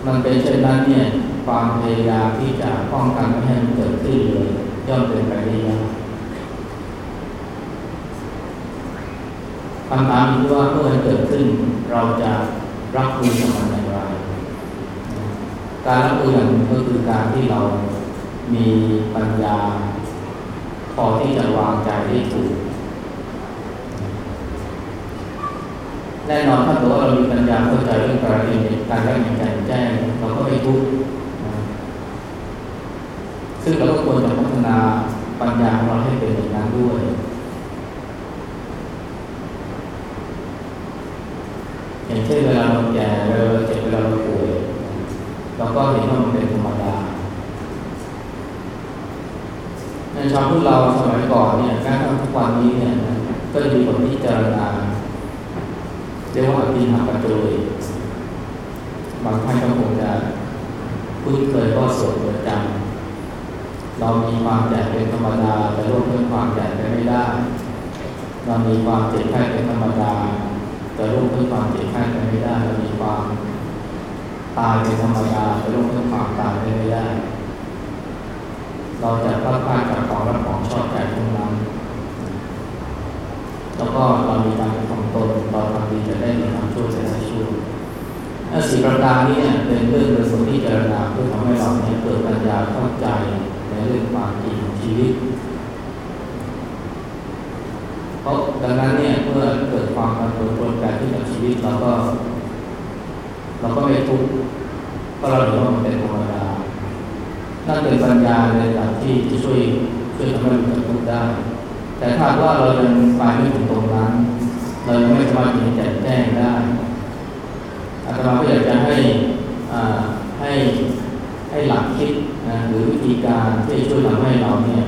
Speaker 1: มันเป็นเช่นนั้นเนี่ยความพยายามที่จะป้องกันไม่ให้มันเกิดขึ้นเลยย่อมเป็นไปได้ยาก คำถามคือว่าเมื่อมันเกิดขึ้น เราจะรับมือกับมันอย่างไร การรับมืออย่างก็คือการที่เรามีปัญญา พอที่จะวางใจได้ถูกแน่นอนถ้าเกิดว่าเรามีปัญญาเข้าใจเรื่องการเรียนการได้ยินการแจ้งเราก็ไม่ทุกข์ซึ่งเราก็ควรจะพัฒนาปัญญาของเราให้เป็นอย่างนั้นด้วย อย่างเช่นเวลาเราแก่เวลาเราเจ็บเวลาเราป่วยเราก็เห็นว่ามันเป็นธรรมดา ใน ชาวพุทธเราสมัยก่อนเนี่ยการทำทุกวันนี้เนี่ยก็จะมีคนที่เจรณาเรียกว่าอภินาปัจจุยบางท่านก็คงจะคุ้นเคยก็สวดประจำเรามีความแก่เป็นธรรมดาแต่โลกเพื่อความแก่ไปไม่ได้ เรามีความเจ็บไข้เป็นธรรมดา แต่โลกเพื่อความเจ็บไข้ไปไม่ได้ เรามีความตายเป็นธรรมดาแต่โลกเพื่อความตายไปไม่ได้ เราจะพลาดพลาดจากของรักของชอบใจทั้งนั้นแล้วก็เรามีการของตนเราทำดีจะได้ดีทำชั่วจะได้ชั่วสี่ประการนี้เนี่ยเป็นเรื่องโดยส่วนที่เจรณาเพื่อทำให้เราเนี่ยเกิดปัญญาเข้าใจในเรื่องความจริงของชีวิตเพราะดังนั้นเนี่ยเมื่อเกิดความผันผวนปรแปรที่กับชีวิตเราก็ เราก็ไม่ทุกข์เพราะเราเห็นว่ามันเป็นธรรมดา นั่นเป็นปัญญาในระดับที่จะช่วยช่วยทำให้เราทุกข์ได้ แต่ถ้าว่าเรายังไปไม่ถึงตรงนั้น เรายังไม่สามารถที่จะแจ้งได้อาตมาก็อยากจะให้ให้ให้หลักคิดนะหรือวิธีการที่ช่วยทำให้เราเนี่ย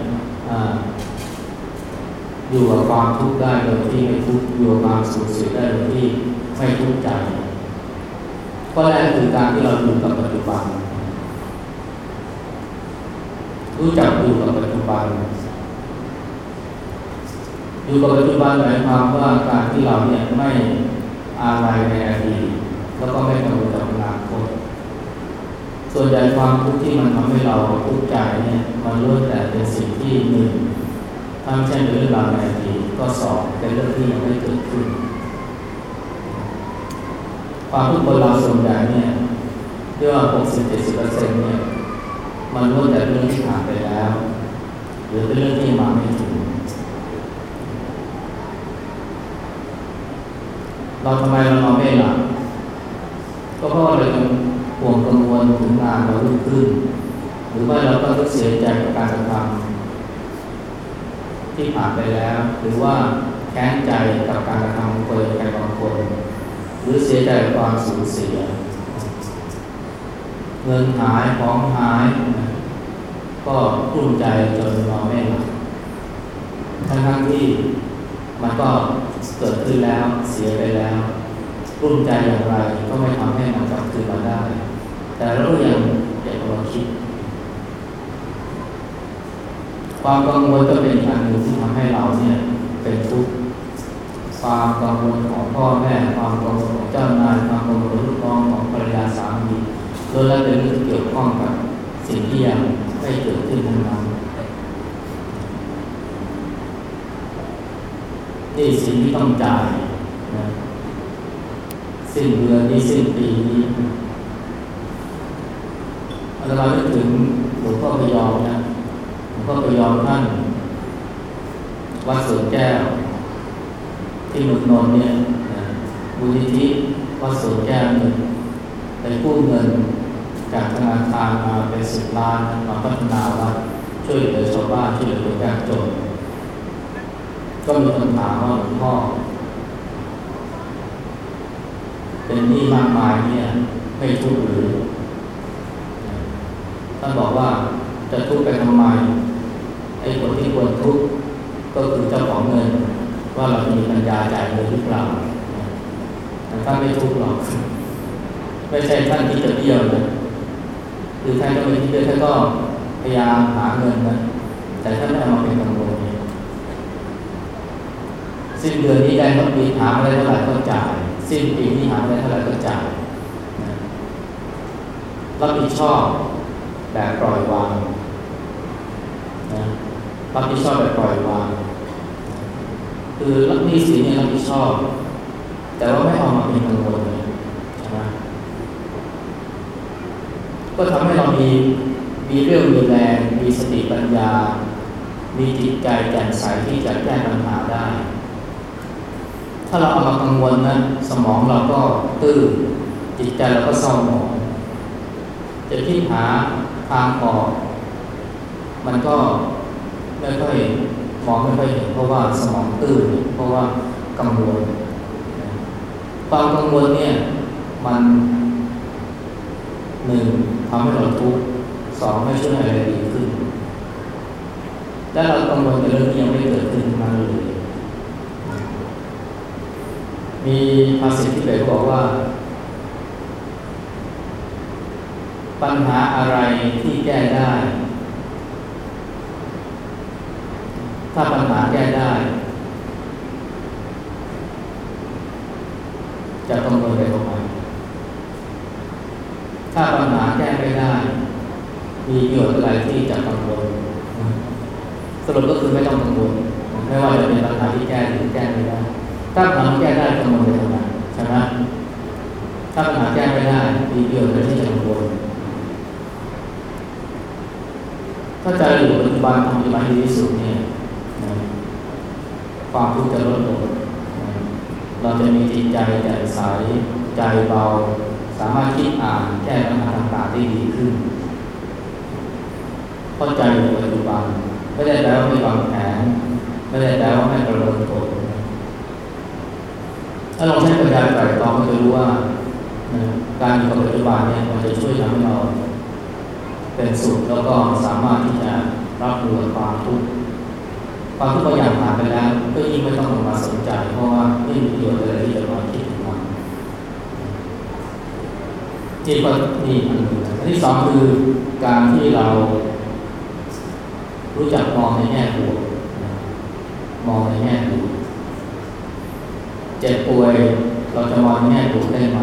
Speaker 1: อยู่กับความทุกข์ได้โดยที่ไม่ทุกข์อยู่กับความสูญเสียได้โดยที่ไม่ทุกข์ใจข้อแรกคือการที่เราอยู่กับปัจจุบัน รู้จักอยู่กับปัจจุบัน อยู่กับปัจจุบันหมายความว่าการที่เราเนี่ยไม่อาลัยในอดีตแล้วก็ไม่กังวลกับอนาคตส่วนใหญ่ความทุกข์ที่มันทำให้เราทุกข์ใจเนี่ยมันล้วนแต่เป็นสิ่งที่หนึ่งถ้าไม่ใช่เป็นเรื่องราวในอดีตก็สองเป็นเรื่องที่ยังไม่เกิดขึ้น ความทุกข์คนเราส่วนใหญ่เนี่ยเรียกว่าหกสิบเจ็ดสิบเปอร์เซ็นต์เนี่ย มันล้แต่เรื่องที่ผ่านไปแล้ว หรือเป็นเรื่องที่มาไม่ถึง เราทำไมเรานอนไม่หลับก็เพราะเรายังห่วงกังวลถึงงานเราลุกขึ้น หรือว่าเราก็ต้องเสียใจกับการกระทำที่ผ่านไปแล้ว หรือว่าแค้นใจกับการกระทำของคนใครบางคน หรือเสียใจกับความสูญเสีย เงินหายของหาย ก็กลุ้มใจจนนอนไม่หลับทั้งทั้งที่มันก็เกิดขึ้นแล้วเสียไปแล้วกลุ้มใจอย่างไรก็ไม่ทำให้มันกลับคืนมาได้ แต่เราก็ยังอยากลองคิด ความกังวลก็เป็นอันหนึ่งที่ทำให้เราเนี่ยเป็นทุกข์ความกังวลของพ่อแม่ความกังวลของเจ้านายความกังวลของลูกน้องของภรรยาสามีล้วนแล้วเป็นเรื่องที่เกี่ยวข้องกับสิ่งที่ยัง ไม่เกิดขึ้นทั้งนั้นนี่สิ่งที่ต้องจ่ายนะสิ้นเดือนนี้สิ้นปีนี้อาตมาคิดถึงหลวงพ่อพยอมนะหลวงพ่อพยอมท่านวัดสวนแก้ว ที่มืองนนท์เนี่ยมูลนิธิวัดสวนแก้วเนี่ยไปกู้เงิน จากธนาคารมาเป็นสิบล้านมาพัฒนาวัดช่วยเหลือชาวบ้านช่วยเหลือคนยากจน ก็มีคำถามว่าหลวงพ่อ เป็นหนี้มากมายเนี่ยไม่ทุกข์หรือท่านบอกว่าจะทุกข์ไปทำไมไอ้คนที่ควรทุกข์ก็คือเจ้าของเงิน ว่าเรามีปัญญาจ่ายเงินหรือเปล่าแต่ท่านไม่ทุกข์หรอก ไม่ใช่ท่านที่จะเบี้ยวนะ หรือท่านก็ไม่ที่เบี้ยท่านก็พยายามหาเงินนะแต่ท่านไม่เอามาเป็นกังวลสิ้นเดือนนี้ได้ต้องมีหาอะไรเท่าไหร่ก็จ่าย สิ้นปีนี้หาอะไรเท่าไหร่ก็จ่ายรับผิดชอบแบบปล่อยวางนะรับผิดชอบแบบปล่อยวาง คือรับหนี้สินเนี่ยรับผิดชอบ แต่ว่าไม่เอามาเป็นกังวลเลยใช่ไหม ก็ทำให้เรามีมีเรื่องมีแรงมีสติปัญญา มีจิตใจแจ่มใสที่จะแก้ปัญหาได้ ถ้าเราเอามากังวลนะสมองเราก็ตื้อจิตใจเราก็เศร้าหมองจะคิดหาทางออก มันก็ไม่ค่อยมองไม่ค่อยเห็นเพราะว่าสมองตื้นเพราะว่ากังวลความกังวลเนี่ยมัน หนึ่งทำให้เราทุกข์สองไม่ช่วยอะไรดีขึ้น และเรากังวลในเรื่องที่ยังไม่เกิดขึ้นมาเลย มีภาษิตที่เบบอกว่า ปัญหาอะไรที่แก้ได้ ถ้าปัญหาแก้ได้ จะกังวลไปทำไมถ้าปัญหาแก้ไม่ได้ มีประโยชน์อะไรที่จะกังวลสรุปก็คือไม่ต้องกังวลไม่ว่าจะเป็นปัญหาที่แก้หรือแก้ไม่ได้ ถ้าปัญหาแก้ได้กังวลไปทำไมใช่ไหมถ้าปัญหาแก้ไม่ได้มีประโยชน์อะไรที่จะกังวลถ้าใจอยู่ปัจจุบันทำปัจจุบันดีที่สุดเนี่ยความทุกข์จะลดลงเราจะมีจิตใจแจ่มใสใจเบา สามารถคิดอ่านแก้ปัญหาต่างๆได้ดีขึ้น เข้าใจอยู่ปัจจุบันไม่ได้แปลว่าไม่วางแผนไม่ได้แปลว่าไม่ประเมินผลถ้าเราใช้ปัญญาไตรตรองก็จะรู้ว่าการอยู่กับปัจจุบันเนี่ยมันจะช่วยทำให้เราเป็นสุขแล้วก็สามารถที่จะรับมือความทุกข์ความทุกข์บางอย่างผ่านไปแล้วก็ยิ่งไม่ต้องมาสนใจ เพราะว่าไม่มีประโยชน์อะไรที่จะมาคิดถึงมันนี่ก็นี่อันหนึ่งอันที่สองคือการที่เรา รู้จักมองในแง่บวกมองในแง่บวกเจ็บป่วยเราจะมองในแง่บวกได้ไหม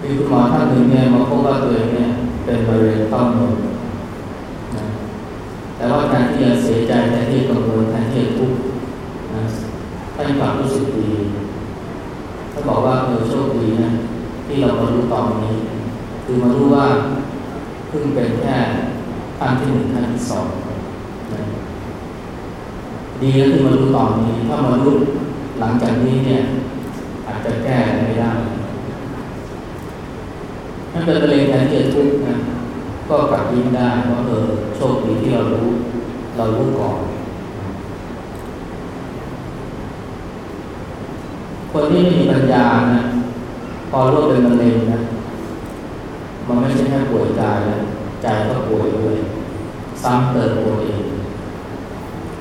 Speaker 1: มีคุณหมอท่านหนึ่งเนี่ยมาพบว่าตัวเองเนี่ยเป็นมะเร็งเต้านมนะแต่ว่าการที่จะเสียใจแทนที่กังวลแทนที่จะทุกข์ท่านกลับรู้สึกดีท่านบอกว่าเออโชคดีนะที่เรามารู้ตอนนี้ คือมารู้ว่า พิ่งเป็นแค่ขั้นที่หนึ่งขั้นที่สองดีแล้วที่มารู้ตอนนี้ ถ้ามารู้หลังจากนี้เนี่ย อาจจะแก้ไม่ได้ถ้าเป็นมะเร็งแทนที่จะทุกข์นะก็กลับยิ้มได้ว่าเออโชคดีที่เรารู้เรารู้ก่อน คนที่ไม่มีปัญญานะพอรู้เป็นมะเร็งนะ มันไม่ใช่แค่ป่วยกายนะใจก็ป่วยด้วยซ้ำเติมตัวเอง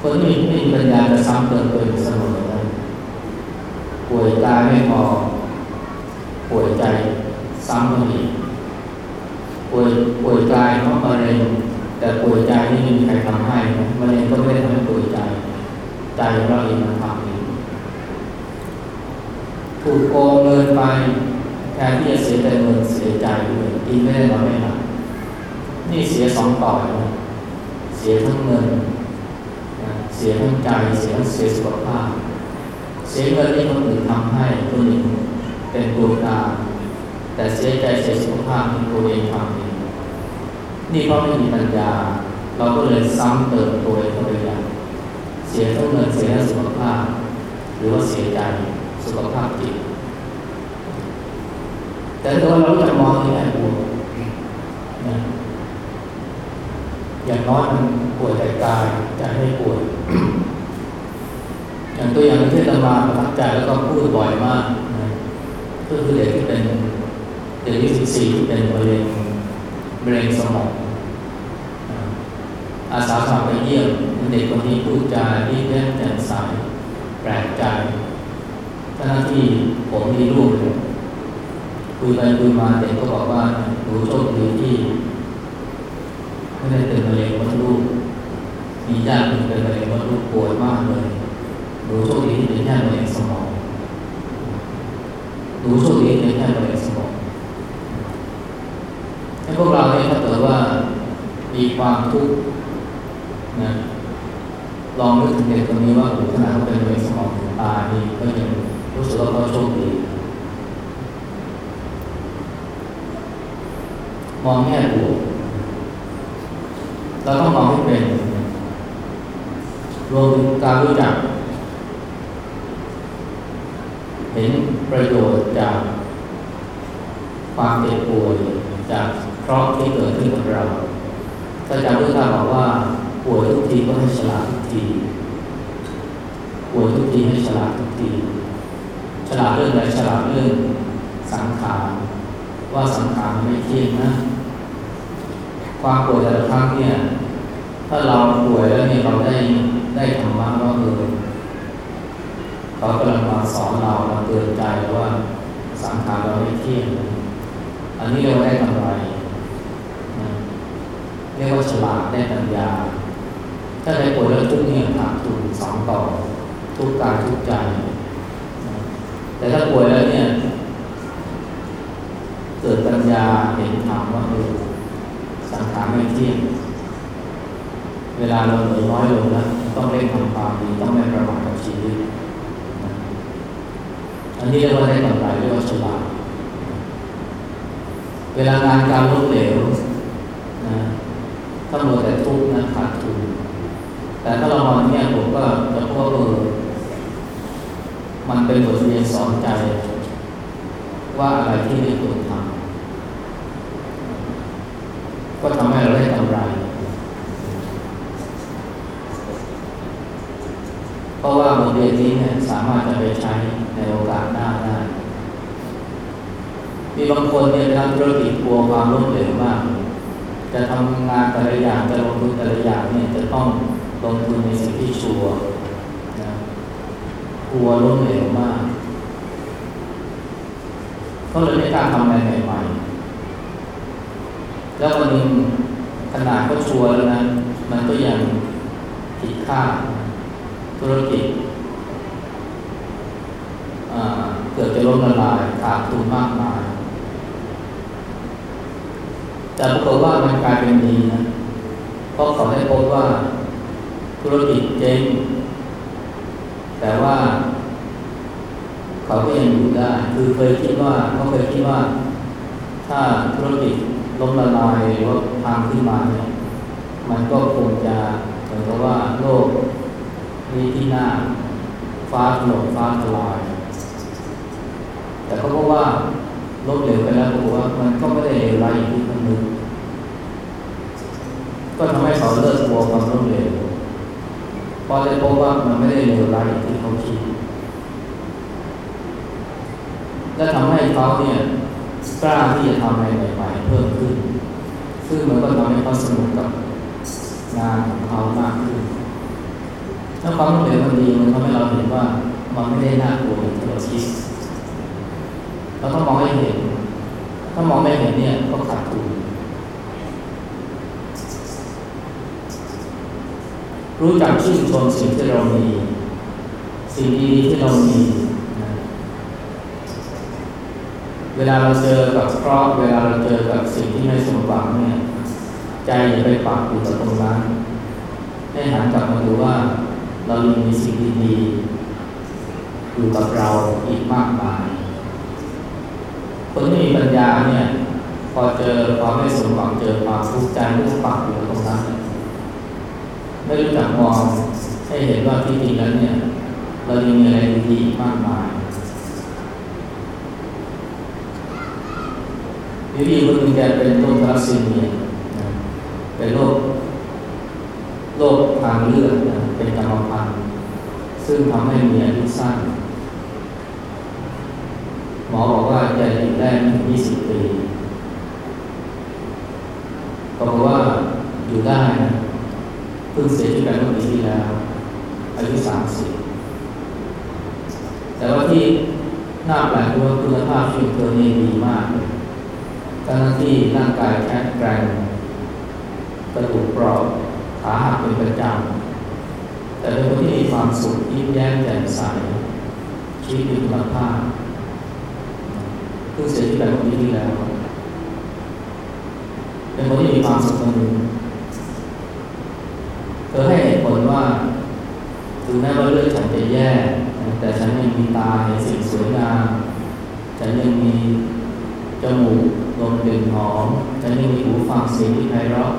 Speaker 1: คนที่ม่มีปัญญาจะซ้ำเติมตัวเองเสมอนะป่วยกายไม่พอป่วยใจซ้ำตัวเองป่วยป่วยกายเพราะมะเร็งแต่ป่วยใจนี่มีใครทำให้มะเร็งก็ไม่ได้ทำให้ป่วยใจ ใจเราเองมันทำเองถูกโกงเงินไป แทนที่จะเสียแต่เงินเสียใจด้วยกินไม่ได้นอนไม่หลับนี่เสียสองต่อนะเสียทั้งเงินนะเสียทั้งใจเสียทั้งเสียสุขภาพ เสียเงินที่คนอื่นทำให้คนอื่นเป็นตัวกาแต่เสียใจเสียสุขภาพที่ตัวเองทำเองนี่เพราะไม่มีปัญญา เราก็เลยซ้ำเติมตัวเองเข้าไปอย่างเสียทั้งเงินเสียทั้งสุขภาพ หรือว่าเสียใจสุขภาพจิต แต่ถ้าเรารู้จะมองในแง่บวกนะอย่างน้อยมันป่วยแต่กายใจไม่ป่วยอย่างตัวอย่างที่เรามาประทับใจแล้วก็พูดบ่อยมากนะก็คือเด็กที่เป็นเด็กที่สิบสี่ที่เป็นมะเร็งมะเร็งสมองอาสาสมัครไปเยี่ยมเด็กคนนี้พูดจาที่แย้มแจ่มใสแปลกใจทั้งที่ผมมีลูก คุยไปคุยมาเด็กก็บอกว่าหนูโชคดีที่ไม่ได้เป็นมะเร็งมดลูกมีญาติเป็นมะเร็งมดลูกป่วยมากเลยหนูโชคดีที่เป็นแค่มะเร็งสมองหนูโชคดีที่เป็นแค่มะเร็งสมองให้พวกเราเนี่ยถ้าเกิดว่ามีความทุกข์นะลองนึกถึงเด็กคนนี้ว่าโอ้ขนาดเขาเป็นมะเร็งสมองตายนี่ก็ยังรู้สึกว่าเขาโชคดี มองแง่บวกเราต้องมองให้เป็น รวมถึงการรู้จัก เห็นประโยชน์จากความเจ็บป่วยจากเคราะห์ที่เกิดขึ้นกับเราถ้าจารย์พุทธาบอกว่าป่วยทุกทีก็ให้ฉลาดทุกทีป่วยทุกทีให้ฉลาดทุกทีฉลาดเรื่องอะไรฉลาดเรื่องสังขารว่าสังขารไม่เที่ยงนะ ความป่วยแต่ละครั้งเนี่ย ถ้าเราป่วยแล้วเนี่ยเราได้ได้ธรรมะว่าเอเขากำลังมาสอนเรามาเตือนใจว่าสังขารเราไม่เที่ยงอันนี้เราได้กำไรเรียกว่าฉลาดได้ปัญญา ถ้าใครป่วยแล้วทุกเนี่ยขาดทุนสองต่อทุกกายทุกใจ แต่ถ้าป่วยแล้วเนี่ย เกิดปัญญาเห็นธรรมว่าเออ สังขารไม่เที่ยงเวลาเราเหลือน้อยลงแล้วต้องเร่งทำความดีต้องไม่ประมาทกับชีวิตอันนี้เรียกว่าได้กำไรเรียกว่าฉลาดเวลางานการล้มเหลวนะถ้ามัวแต่ทุกข์นะขาดทุนแต่ถ้าเรามองเนี่ยผมก็จะพบว่าเออมันเป็นบทเรียนสอนใจ ว่าอะไรที่ไม่ควรทำ ก็ทำให้เราได้กำไร เพราะว่าบทเรียนนี้เนี่ยสามารถจะไปใช้ในโอกาสหน้าได้ มีบางคนเนี่ยทำธุรกิจกลัวความล้มเหลวมากจะทำงานแต่ละอย่างจะลงทุนแต่ละอย่างเนี่ยจะต้องลงทุนในสิ่งที่ชัวร์นะกลัวล้มเหลวมากก็เลยไม่กล้าทำอะไรใหม่ แล้ววันนึงขนาดก็ชัวร์แล้วนะ มันก็ยังผิดคาดธุรกิจเกิดจะล้มละลายขาดทุนมากมายแต่ปรากฏว่ามันกลายเป็นดีนะเพราะเขาได้พบว่าธุรกิจเจ๊งแต่ว่าเขาก็ยังอยู่ได้ คือเคยคิดว่าเขาเคยคิดว่า ถ้าธุรกิจ ล้มละลายหรือว่าพังขึ้นมาเนี่ยมันก็คงจะเหมือนกับว่าโลกนี้ที่หน้าฟ้าถล่มฟ้าทลาย แต่เขาก็ว่าล้มเหลวไปแล้วบอกว่ามันก็ไม่ได้เลวร้ายอย่างที่เขานึกก็ทำให้เขาเลิกกลัวความล้มเหลวพอได้พบว่ามันไม่ได้เลวร้ายอย่างที่เขาคิดและทำให้เขาเนี่ย กล้าที่จะทำอะไรใหม่ๆเพิ่มขึ้น ซึ่งมันก็ทำให้เขาสนุกกับงานของเขามากขึ้นถ้าความล้มเหลวมันดีมันทำให้เราเห็นว่ามันไม่ได้น่ากลัวอย่างที่เราคิดเราต้องมองให้เห็น ถ้ามองไม่เห็นเนี่ยก็ขาดทุนรู้จักชื่นชมสิ่งที่เรามี สิ่งดีที่เรามีนะ เวลาเราเจอกับเคราะห์เวลาเราเจอกับสิ่งที่ไม่สมหวังเนี่ยใจอย่าไปปักอยู่กับตรงนั้นให้หันกลับมาดูว่า เรายังมีสิ่งดีๆอยู่กับเราอีกมากมาย คนที่มีปัญญาเนี่ย พอเจอความไม่สมหวังเจอความทุกข์ใจก็ปักอยู่ตรงนั้นไม่รู้จักมองให้เห็นว่าที่จริงนั้นเนี่ย เรายังมีอะไรดีๆมากมาย วิวีคนนึงแกเป็นโรคทารัสซีเมียเป็นโรคโรคทางเลือดเป็นกรรมพันธุ์ซึ่งทำให้มีอายุสั้น หมอบอกว่าจะอยู่ได้ไม่ถึง20 ปีบอกว่าอยู่ได้นะเพิ่งเสียชีวิตไปเมื่อปีที่แล้ว อายุ 30 แต่ว่าที่น่าแปลกคือว่าคุณภาพชีวิตเธอนี่ดีมากเลย ทั้งที่ร่างกายแข็งแกร่งกระดูกเปราะขาหักเป็นประจำแต่เป็นคนที่มีความสุขยิ้มแย้มแจ่มใสชีวิตมีคุณภาพเพิ่งเสียชีวิตไปเมื่อปีที่แล้วเป็นคนที่มีความสุขคนหนึ่งเธอให้เหตุผลว่าถึงแม้ว่าเลือดฉันจะแย่ แต่ฉันยังมีตาเห็นสิ่งสวยงามฉันยังมีจมูก ลมกลิ่นหอมฉันยังมีหูฟังเสียงที่ไพเราะ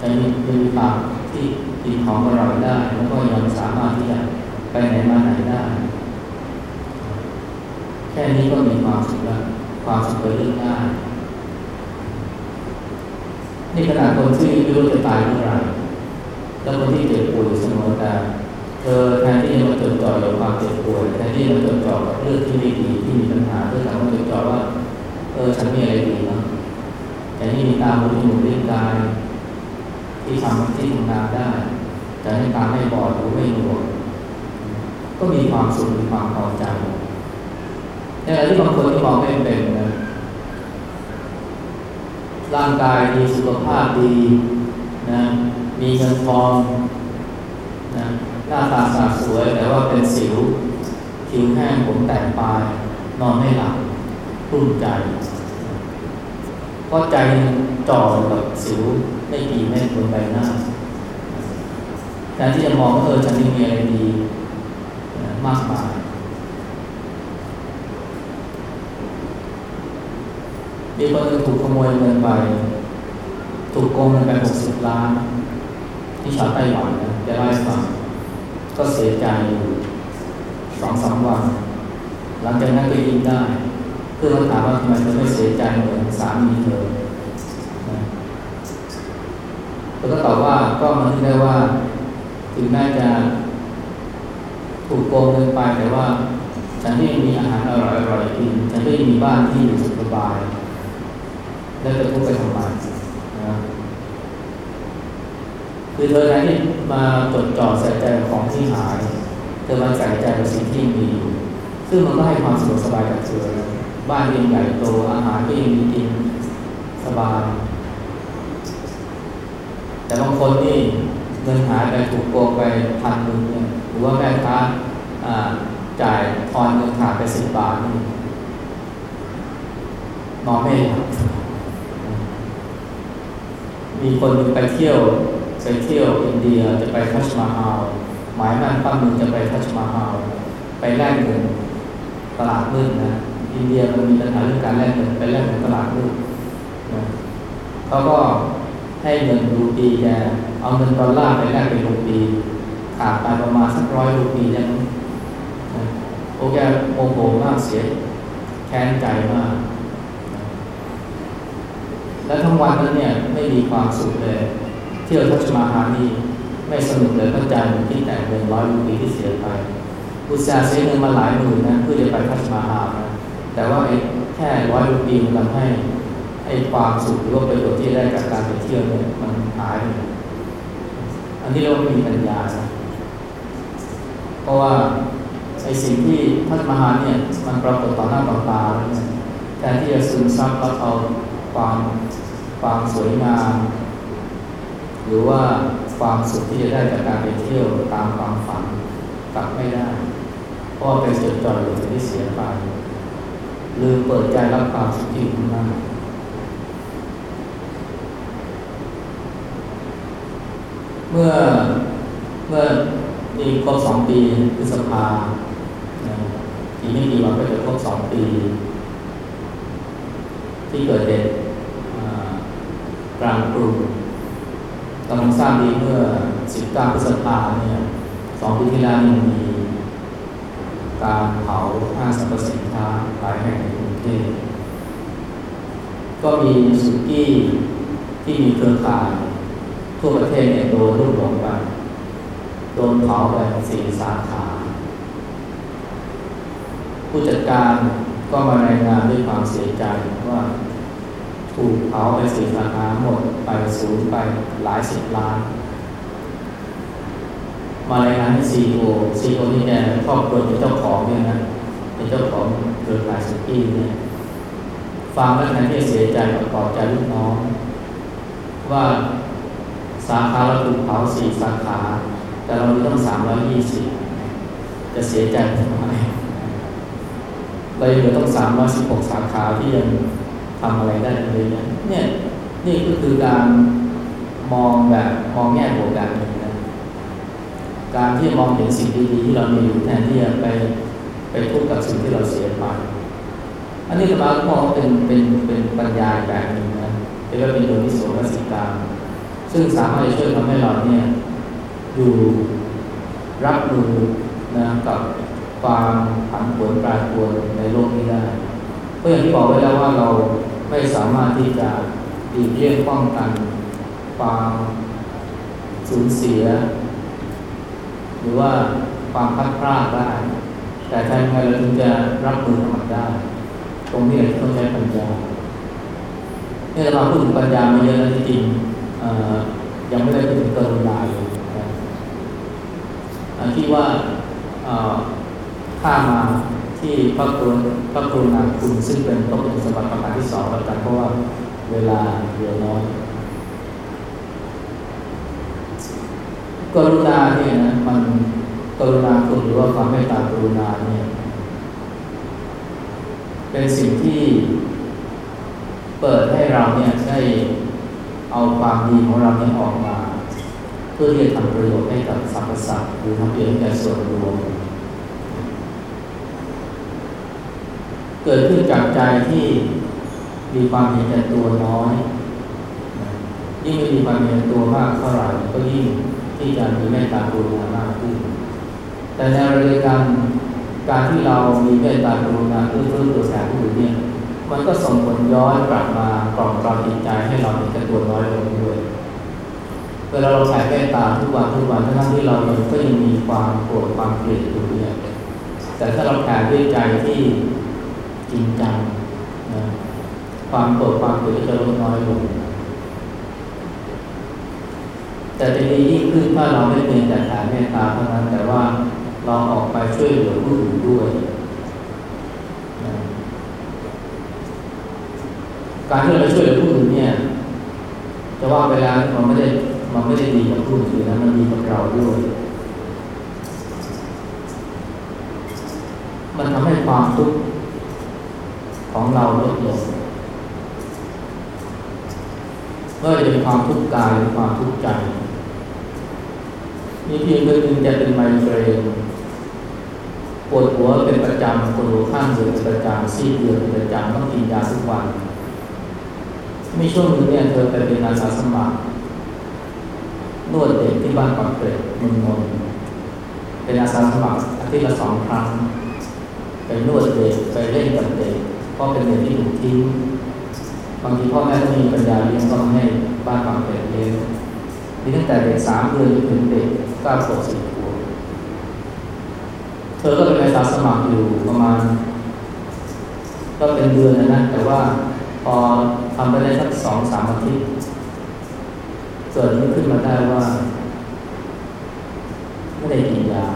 Speaker 1: ฉันยังมีปากที่กินของอร่อยได้ แล้วก็ยังสามารถที่จะไปไหนมาไหนได้ แค่นี้ก็มีความสุขแล้วความสุขเป็นเรื่องง่ายนี่ขนาดคนที่ไม่รู้จะตายเมื่อไหร่แล้วคนที่เจ็บป่วยเสมอแต่เธอแทนที่จะมาจดจ่อกับความเจ็บป่วยแทนที่จะมาจดจ่อกับเรื่องที่ไม่ดีที่มีปัญหาเพื่อทำให้จดจ่อว่า ออฉันมีอะไรดีเนาะแต่นี่มีตาหูจมูกลิ้นกายที่ทำที่ทำงานได้แต่ให้ตาไม่บอดหูไม่หนวกก็มีความสุขมีความพอใจแต่ที่บางคนที่มองไม่เป็นนะร่างกายดีสุขภาพดีนะมีเงินทองนะหน้าตาสาสวยแต่ว่าเป็นสิวผิวแห้งผมแตกปลาย นอนไม่หลับ รุ่มใจ เพราะใจจ่อกับสิวไม่ดีไม่บนใบหน้าแทนที่จะมองว่าเออฉันมีอะไรดีมากมายมีคนหนึ่งถูกขโมยเงินไป ถูกโกงเงินไปหกสิบล้าน ที่ชาวไต้หวันนะจะเล่าให้ฟังก็เสียใจอยู่สองสามวัน หลังจากนั้นก็ยิ้มได้ เพื่อนถามว่าทำไมเธอไม่เสียใจเหมือนสามีเธอเธอก็ตอบว่าก็มันได้ว่า ถึงแม้จะถูกโกงเงินไปแต่ว่า ฉันที่มีอาหารอร่อยอร่อยกินฉันก็ยังมีบ้านที่อยู่สุขสบาย แล้วจะทุกข์ไปทำไมนะคือเธอแทนที่มาจดจ่อใส่ใจของที่หาย เธอมาใส่ใจกับสิ่งที่มีอยู่ซึ่งมันก็ให้ความสะดวกสบายกับเธอ บ้านยังใหญ่โตอาหารก็ยังมีกินสบาย แต่บางคนนี่เงินหายไปถูกโกงไปพันหนึ่งเนี่ยหรือว่าแม่ค้าจ่ายทอนเงินขาดไปสิบบาทนี่นอนไม่หลับมีคนไปเที่ยวไปเที่ยวอินเดียจะไปทัชมาฮาลหมายมั่นปั้มมือจะไปทัชมาฮาลไปแลกเงินตลาดมืดนะ อินเดียมันมีปัญหาเรื่องการแลกเงินไปแลกเงินตลาดมืดนะเขาก็ให้เงินรูปีแกเอาเงินดอลลาร์ไปแลกเป็นรูปีขาดไปประมาณสักร้อยรูปียังโอแกโมโหมากเสียแค้นใจมาก แล้วทั้งวันนั้นเนี่ยไม่มีความสุขเลย เที่ยวทัชมาฮานีไม่สนุกเลยก็ใจมันคิดแต่เงินร้อยรูปีที่เสียไปอุตส่าห์เสียเงินมาหลายหมื่นนะเพื่อจะไปทัชมาฮานะ แต่ว่าไอ้แค่ร้อยรูปีมันทำให้ไอ้ความสุขหรือว่าประโยชน์ที่ได้จากการไปเที่ยวเนี่ยมันหาย อันนี้เราไม่มีปัญญานะเพราะว่าไอ้สิ่งที่ทัชมาฮาเนี่ยมันปรากฏต่อหน้าต่อตาแล้วเนี่ยแทนที่จะซึมซับแล้วเอาความความสวยงามหรือว่าความสุขที่จะได้จากการไปเที่ยวตามความฝันกลับไม่ได้ เพราะไปจดจอยอยู่ที่เสียไป ลืมเปิดใจรับความสุขที่อยู่ข้างหน้าเมื่อเมื่อมีครบสองปีพฤษภาอีกไม่กี่วันก็จะครบสองปี ที่เกิดเหตุกลางกรุงกำลังทราบดีเมื่อ 19 พฤษภาเนี่ยสองปีที่แล้วมีการเผาห้างสรรพสิน ค้าหลายแห่งในกรุงเทพก็มีสุกี้ที่มีเครือข่ายทั่วประเทศเนี่ยโดนลูกหลงไปโดนเผาไปสี่สาขา ผู้จัดการก็มารายงานด้วยความเสียใจว่าถูกเผาไปสี่สาขาหมดไปสูญไปหลายสิบล้าน มารายงานให้ซีโอซีโอที่แกครอบครัวเป็นเจ้าของเนี่ยนะ เป็นเจ้าของเครือข่ายสุกี้เนี่ยฟังแล้วแทนที่จะเสียใจกับปลอบใจลูกน้อง ว่าสาขาเราถูกเผาสี่สาขา แต่เรามีต้องสามร้อยยี่สิบจะเสียใจทำไมเราเหลือต้องสามร้อยสิบหกสาขาที่ยังทำอะไรได้เลยเนี่ยเนี่ยนี่ก็คือการมองแบบมองแง่บวกแบบหนึ่งนะการที่มองเห็นสิ่งดีๆที่เรามีอยู่แทนที่จะไป ไปทุกข์กับสิ่งที่เราเสียไป อันนี้ธรรมะมองเป็นเป็นเป็นปัญญาแบบหนึ่งนะเรียกว่าเป็นโยนิโสมนสิการซึ่งสามารถจะช่วยทำให้เราเนี่ยอยู่รับมือนะกับความผันผวนปรปรวนในโลกนี้ได้เพราะอย่างที่บอกไว้แล้วว่าเราไม่สามารถที่จะดีเลี่ยงป้องกันความสูญเสีย หรือว่าความพัดพลาดได้ แต่ทำไงเราถึงจะรับมือกับมันได้ ตรงนี้เราต้องใช้ปัญญาเนี่ยเราพูดถึงปัญญามาเยอะแล้วจริงยังไม่ได้พูดถึงกรุณาเลยที่ว่าข้ามาที่พระกรุณพระกรุณาคุณซึ่งเป็นต้องเป็นสมบัติประการที่สองแล้วกันเพราะว่าเวลาเหลือน้อยกรุณาเนี่ยนะมัน กรุณาคุณหรือว่าความเมตตากรุณาเนี่ย เป็นสิ่งที่เปิดให้เราเนี่ยได้เอาความดีของเราเนี่ยออกมา เพื่อที่จะทำประโยชน์ให้กับสรรพสัตว์หรือทำประโยชน์ให้แก่ส่วนรวม เกิดขึ้นจากใจที่มีความเห็นแก่ตัวน้อย ยิ่งมีความเห็นตัวมากเท่าไหร่ก็ยิ่งที่จะมีเมตตากรุณามากขึ้น แต่ในระดับการการที่เรามีเมตตากรุณาเพื่อเพื่อตัวแสบผู้อื่นเนี่ยมันก็ส่งผลย้อนกลับมากล่อมกล่อมจิตใจให้เราเห็นแก่ตัวน้อยลงด้วยเวลาเราแผ่เมตตาทุกวันทุกวันทั้งที่เราเองก็ยังมีความโกรธความเกลียดอยู่เนี่ยแต่ถ้าเราแผ่ด้วยใจที่จริงจังนะความโกรธความเกลียดจะลดน้อยลงแต่จะดียิ่งขึ้นถ้าเราไม่เพียงแต่แผ่เมตตาเท่านั้นแต่ว่า เราออกไปช่วยเหลือผู้อื่นด้วยการที่เราช่วยเหลือผู้อื่นเนี่ยจะว่าไปแล้วมันไม่ได้มันไม่ได้ดีกับผู้อื่นนะมันดีกับเราด้วย มันทำให้ความทุกข์ของเราลดลงไม่ว่าจะเป็นความทุกข์กายหรือความทุกข์ใจมีเพียงคนหนึ่งจะเป็นไมเกรน ปวดหัวเป็นประจำปวดหัวข้างเดือเป็นประจำซีดเดือเป็นประจำต้องกินยาทุกวัน มีช่วงหนึ่งเนี่ยเธอไปเป็นอาสาสมัครนวดเด็กที่บ้านปากเกร็ดมืองนนเป็นอาสาสมัครอาทิตย์ละสองครั้งไปนวดเด็กไปเล่นกับเด็กพราะเป็นเด็กที่ถูกทิ้งบางทีพ่อแม่ต้องมีปัญญาเลี้ยงต้องให้บ้านปากเกร็ดเลี้ยงมีตั้งแต่เด็กสามเดือนจนถึงเด็กเก้าขวบสิบ อก็เป็นอาสาสมัครอยู่ประมาณ ก็เป็นเดือนนะ แต่ว่าพอทำไปได้สักสองสามอาทิตย์เกิดขึ้นมาได้ว่าไม่ได้กินยา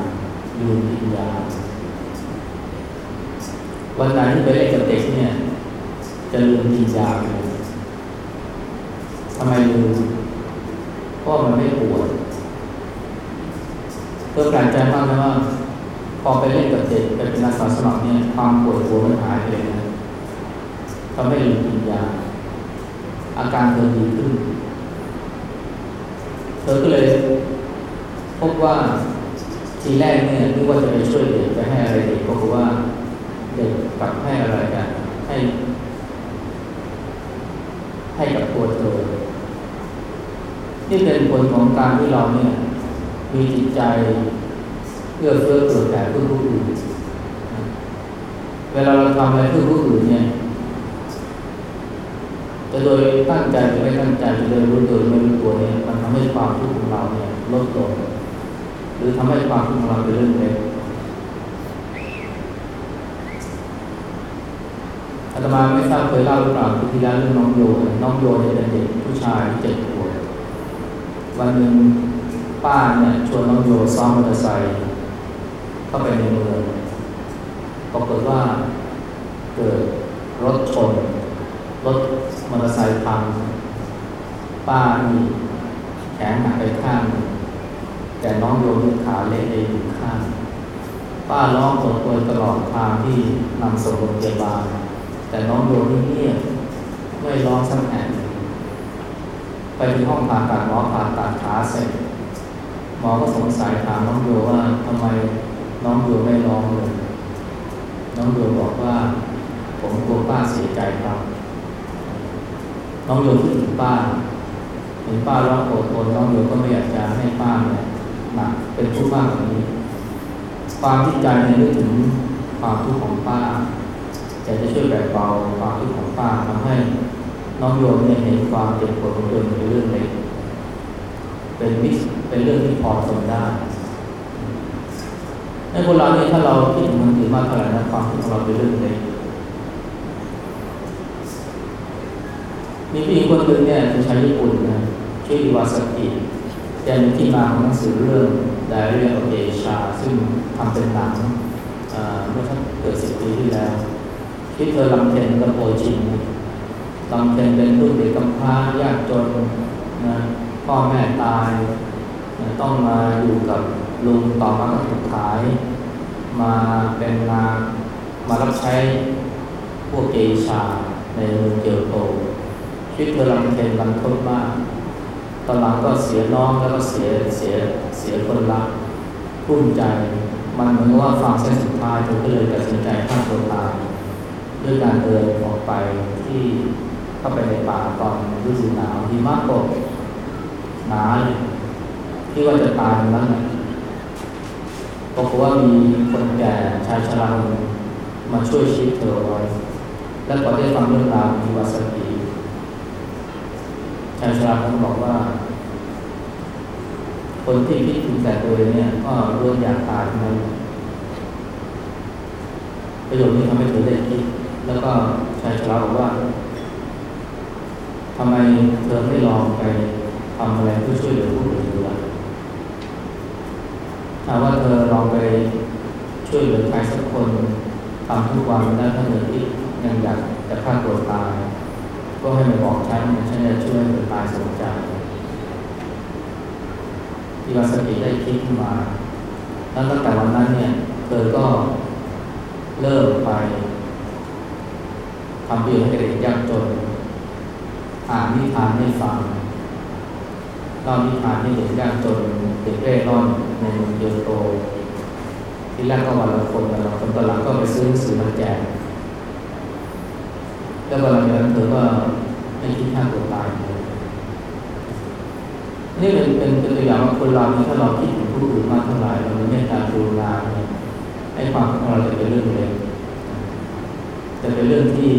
Speaker 1: ลืมกินยา วันไหนที่ไปเล่นกับเด็กเนี่ย จะลืมกินยาเลยทำไมลืมเพราะมันไม่ปวดเพื่อแปลกใจมากนะว่า พอไปเล่นกับเด็กไปเป็นอาสาสมัครเนี่ยความปวดหัวมันหายไปเลยนะทำให้ลืมกินยาอาการเธอดีขึ้น เธอก็เลยพบว่าทีแรกเนี่ยนึกว่าจะไปช่วยเด็กจะให้อะไรเด็กก็คือว่าเด็กกลับให้อะไรกันให้ ให้กับตัวเธอนี่เป็นผลของการที่เราเนี่ย มีจิตใจ เอื้อเฟื้อเผื่อแผ่เพื่อผู้อื่นเวลาเราทำอะไรเพื่อผู้อื่นเนี่ยจะโดยตั้งใจหรือไม่ตั้งใจจะโดยรู้ตัวไม่รู้ตัวเนี่ยมันทำให้ความทุกข์ของเราเนี่ยลดลงหรือทำให้ความทุกข์ของเราเป็นเรื่องเล็กอาตมาไม่ทราบเคยเล่าหรือเปล่าที่แล้วเรื่องน้องโยน้องโยเนี่ยเป็นเด็กผู้ชายเจ็ดขวบวันหนึ่งป้าเนี่ยชวนน้องโยซ้อมมอเตอร์ไซค์ เข้าไปในเมืองปรากฏว่าเกิดรถชน รถมอเตอร์ไซค์พัง ป้านี่แขนหักไปข้าง แต่น้องโยมขาเละเองอยู่ข้าง ป้าร้องโอดโอยตลอดทางที่นำส่งโรงพยาบาล แต่น้องโยมนี่เงียบไม่ร้องสักแอะไปที่ห้องผ่าตัดหมอผ่าตัดขาเสร็จหมอก็สงสัยถามน้องโยว่าทำไม น้องโยไม่ร้องเลยน้องโยบอกว่า ผมกลัวป้าเสียใจครับ น้องโยคิดถึงป้าเห็นป้าร้องโอดโอยน้องโยก็ไม่อยากจะให้ป้าเนี่ยหนักเป็นทุกข์มากกว่านี้ความที่ใจเนี่ยนึกถึงความทุกข์ของป้าอยากจะช่วยแบ่งเบาความทุกข์ของป้าทำให้น้องโยมเนี่ยเห็นความเจ็บปวดของตัวเองเป็นเรื่องเล็กเป็นวิเป็นเรื่องที่พอทนได้ ในคนเราเนี่ยถ้าเราคิดถึงมันถือมากเท่าไหร่นะความทุกข์ของเราเป็นเรื่องเล็กมีผู้หญิงคนหนึ่งเนี่ยเป็นชาวญี่ปุ่นนะชื่ออิวาสกิเป็นที่มาของหนังสือเรื่อง Diary of Asia ซึ่งทำเป็นหนังเมื่อสักเกือบสิบปีที่แล้วที่เธอลำเพ็ญกับโปจินลำเพ็ญเป็นลูกเด็กกำพร้ายากจนนะพ่อแม่ตาย ต้องมาอยู่กับ ลุงต่อมาก็ถูกขาย มาเป็นนางมารับใช้พวกเกชาในเมืองเกียวโตชีวิตเธอลำเพ็ญลำทนมากตอนหลังก็เสียน้องแล้วก็เสียเสียเสียคนรักพุ่มใจ มันเหมือนว่าฟังเส้นสุดท้ายเธอก็เลยตัดสินใจฆ่าตัวตายด้วยการเดินออกไปที่เข้าไปในป่าตอนฤดูหนาวที่มากกว่าหนาที่ว่าจะตายนั้นนะ ปรากฏว่ามีคนแก่ชายชรามาช่วยชีวิตเธอไว้ และพอได้ฟังเรื่องราวมีวาสกีชายชราคนบอกว่า คนที่คิดถึงแต่ตัวเองเนี่ยก็ร่วมอยากตายทั้งนั้นประโยชน์นี้ทำให้เธอได้คิด แล้วก็ชายชราบอกว่าทำไมเธอไม่ลองไปทำอะไรเพื่อช่วยเหลือผู้อื่นด้วย ถ้าว่าเธอลองไปช่วยเหลือใครสักคนทำทุกวันแล้วถ้าเหนื่อที่ยังอยากจะฆ่าตัวตาย ก็ให้มาบอกฉันฉันจะช่วยให้เธอตายสนใจที่วาสติได้คิดขึ้นมาแล้วตั้งแต่วันนั้นเนี่ยเธอก็เลิกไปทำประโยชน์ให้เด็กยากจนอ่านนิทานให้ฟัง เล่านิทานให้เด็กยากจนเด็กเร่ร่อนในเมืองเยโตที่แรกก็วันละคนวันละคนตอนหลังก็ไปซื้อหนังสือมาแจกแล้ววันหลังจากนั้นเธอก็ไม่คิดฆ่าตัวตายเลยนี่เป็นเป็นเป็นตัวอย่างว่าคนเราถ้าเราคิดถึงผู้อื่นมากเท่าไหร่เรามีเมตตากรุณาเนี่ยไอ้ความของเราจะเป็นเรื่องเล็กจะเป็นเรื่องที่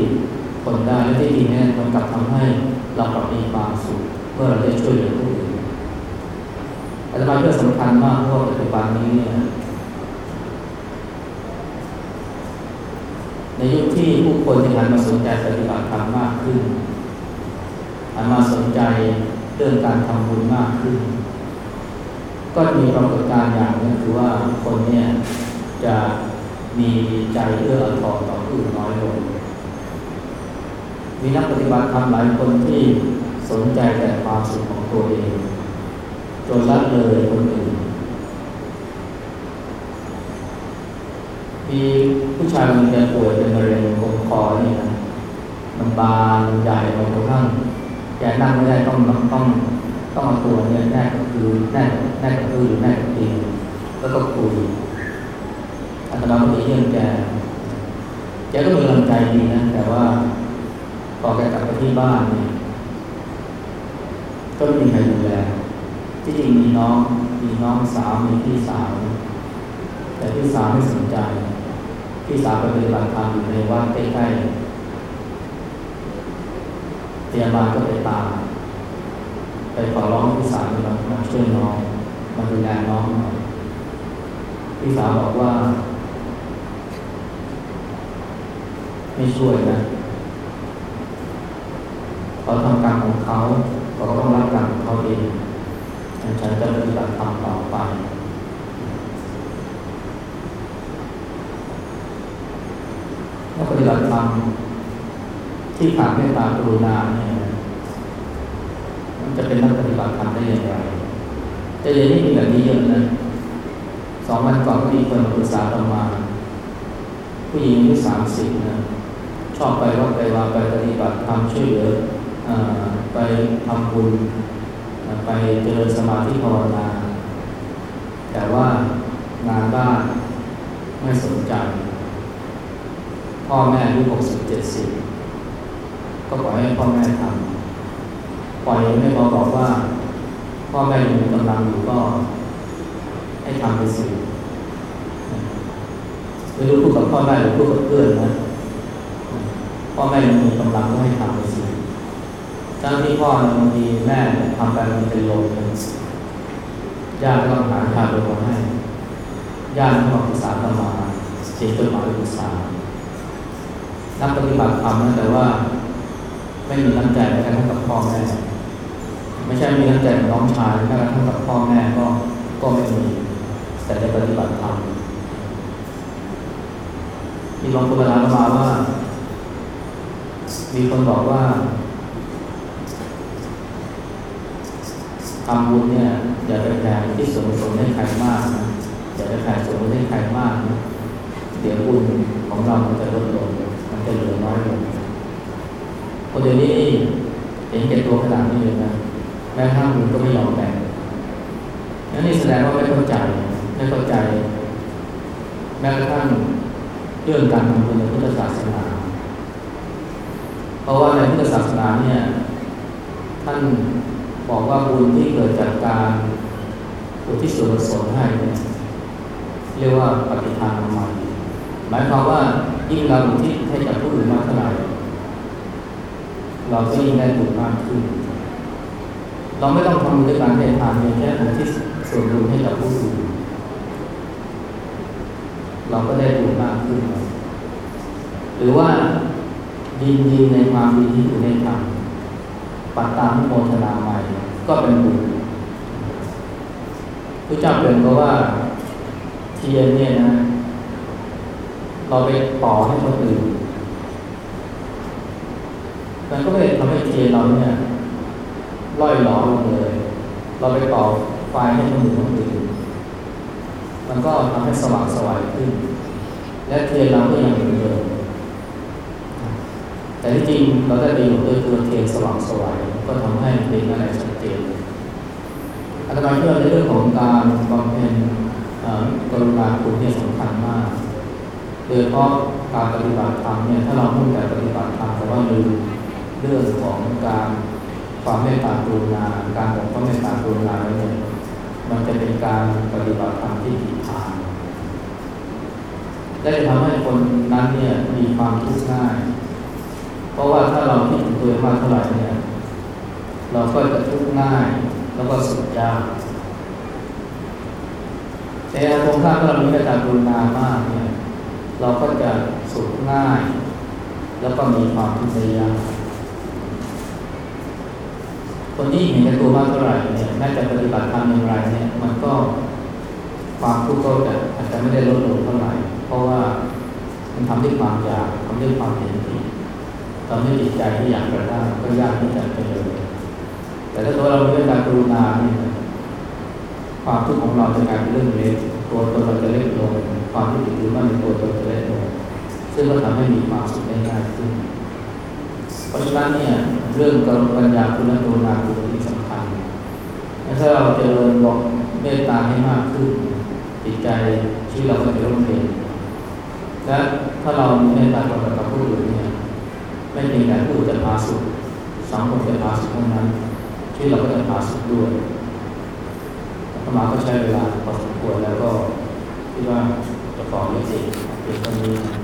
Speaker 1: ทนได้และที่จริงเนี่ยมันกลับทำให้เรากลับมีความสุขเมื่อเราได้ช่วยเหลือผู้อื่น อาจจะมาเรื่องสำคัญมากเพราะว่าปัจจุบันนี้เนี่ยในยุคที่ผู้คนที่หันมาสนใจปฏิบัติธรรมมากขึ้นหันมาสนใจเรื่องการทำบุญมากขึ้น ก็มีปรากฏการณ์อย่างนึงคือว่าคนเนี่ยจะมีใจเอื้ออาทรต่อผู้อื่นน้อยลง มีนักปฏิบัติธรรมหลายคนที่สนใจแต่ความสุขของตัวเอง จนละเลยคนอื่นมีผู้ชายคนหนึงแกป่วยเป็นมะเร็งกงคอนี่นะมันบานใหญ่จนกระทั่งแกนั่งไม่ได้ต้องต้องต้องต้องเอาตัวเนี่ยแนบกับคือแนบแนบกับคือหรือแนบกับเตีแล้วก็คุยอาตมาก็ไปเยี่ยมแกแกก็มีกำลังใจดีนะ แต่ว่าพอแกกลับไปที่บ้านเนี่ยก็ไม่มีใครดูแล ที่จริงมีน้องมีน้องสาวมีพี่สาว แต่พี่สาวไม่สนใจ พี่สาวไปปฏิบัติธรรมอยู่ในวัดใกล้ๆพยาบาลก็ไปตามไปขอร้องพี่สาวมาช่วยน้องมาดูแลน้องหน่อยพี่สาวบอกว่า ไม่ช่วยนะเขาทำกรรมของเขาเขาก็ต้องรับกรรมของเขาเอง ฉันจะปฏิบัติธรรมต่อไปนักปฏิบัติธรรมที่ขาดเมตตากรุณาเนี่ยมันจะเป็นนักปฏิบัติธรรมได้อย่างไรแต่เดี๋ยวนี้มีแบบนี้เยอะนะสองวันก่อนก็มีคนมาปรึกษาประมาณผู้หญิงอายุสามสิบนะชอบไปวัดไปวาไปปฏิบัติธรรมช่วยเหลือไปทำบุญ ไปเจริญสมาธิภาวนา แต่ว่างานบ้านไม่สนใจ พ่อแม่อายุหกสิบเจ็ดสิบก็ปล่อยให้พ่อแม่ทำปล่อยไม่พอบอกว่า พ่อแม่ยังมีกำลังอยู่ก็ ให้ทำไปสิไม่รู้พูดกับพ่อแม่หรือพูดกับเพื่อนนะพ่อแม่ยังมีกำลังก็ให้ทำไปสิ เจ้าที่พ่อบางทีแม่ทำไปมันเป็นลมญาติก็ต้องหาทางไปมาให้ญาติก็มาปรึกษาธรรมาเขียนจดหมายปรึกษานักปฏิบัติธรรมนะแต่ว่า ไม่มีน้ำใจแม้กระทั่งกับพ่อแม่ไม่ใช่มีน้ำใจกับน้องชายแม้กระทั่งกับพ่อแม่ก็ก็ไม่มี แต่จะปฏิบัติธรรมมีบางคนเวลามาว่า มีคนบอกว่า ทำบุญเนี่ยอย่าไปแผ่ที่ส่วนกุศลให้ใครมากนะอย่าไปแผ่ส่วนกุศลให้ใครมากนะเดี๋ยวบุญของเรามันจะลดลงมันจะเหลือน้อยลงคนเดี๋ยวนี้เห็นแก่ตัวขนาดนี้เลยนะแม้ทั่งบุญก็ไม่ยอมแบ่งนั่นนี่แสดงว่าไม่เข้าใจไม่เข้าใจแม้กระทั่งเรื่องการทำบุญในพุทธศาสนา เพราะว่าในพุทธศาสนาเนี่ยท่าน บอกว่าบุญที่เกิดจากการอุทิศส่วนกุศลให้เนี่ยเรียกว่าปฏิทานใหม่หมายความว่ายิ่งเราอุทิศให้กับผู้อื่นมากเท่าไหร่เราก็ยิ่งได้บุญมากขึ้น เราไม่ต้องทำด้วยการให้ทานเพียงแค่อุทิศส่วนบุญให้กับผู้อื่นเราก็ได้บุญมากขึ้น หรือว่ายินดีในความดีที่คุณได้ทำ ปัตตานุโมทนาใหม่ก็เป็นบุญพระเจ้าเปลี่ยนเพราะว่าเทียนเนี่ยนะ เราไปต่อให้คนอื่นมันก็ไม่ทำให้เทียนเราเนี่ยล่อยหลอลงเลย เราไปต่อไฟให้คนอื่นคนอื่นมันก็ทำให้สว่างสวายขึ้น และเทียนเราก็ยังเหมือนเดิม แต่ที่จริงเราได้ประโยชน์ด้วยตัวเทียนสว่างสวยก็ทำให้เป็นอะไรชัดเจนอาตมาเชื่อในเรื่องของการบำเพ็ญกรุณาคุณเนี่ยสำคัญมาก โดยเฉพาะการปฏิบัติธรรมเนี่ยถ้าเรามุ่งแต่ปฏิบัติธรรมแต่ว่าลืมเรื่องของการความเมตตากรุณาการบอกควาเมตตากรุณาเนี่ยมันจะเป็นการปฏิบัติธรรมที่ผิดทางและจะทำให้คนนั้นเนี่ยมีความทุกข์ง่าย เพราะว่าถ้าเราคิดถึงตัวเองมากเท่าไหร่เนี่ย เราก็จะทุกข์ง่าย แล้วก็สุดยากแต่ตรงข้ามถ้าเรามีเมตตากรุณามากเนี่ย เราก็จะสุขง่าย แล้วก็มีความทุกข์ยากคนที่เห็นแก่ตัวมากเท่าไหร่เนี่ยแม้จะปฏิบัติธรรมอย่างไรเนี่ย มันก็ความทุกข์ก็จะอาจจะไม่ได้ลดลงเท่าไหร่ เพราะว่ามันทำด้วยความอยากทำด้วยความเห็นผิด ทำให้จิตใจที่อยากกระด้างก็ยากที่จะเจริญแต่ถ้าตัวเรามีการกรุณาเนี่ยความทุกข์ของเราจะกลายเป็นเรื่องเล็กตัวตนเราจะเล็กลงความที่ติดหรือมันในตัวตนจะเล็กลงซึ่งก็ทำให้มีความสุขได้ง่ายขึ้น เพราะฉะนั้นเนี่ยเรื่องการปัญญาคุณกรุณาคุณที่สำคัญถ้าเราเจริญบอกเมตตาให้มากขึ้นจิตใจชีวิตเราก็จะร่มเย็นและถ้าเรามีเมตตาต่อกับผู้อื่นเนี่ย ไม่มีแต่ผู้อื่นจะพาสุขสังคมจะพาสุขเท่านั้นที่เราก็จะพาสุขด้วยธรรมาก็ใช้เวลาพอสมควรแล้วก็คิดว่าจะขอยุติเพียงเท่านี้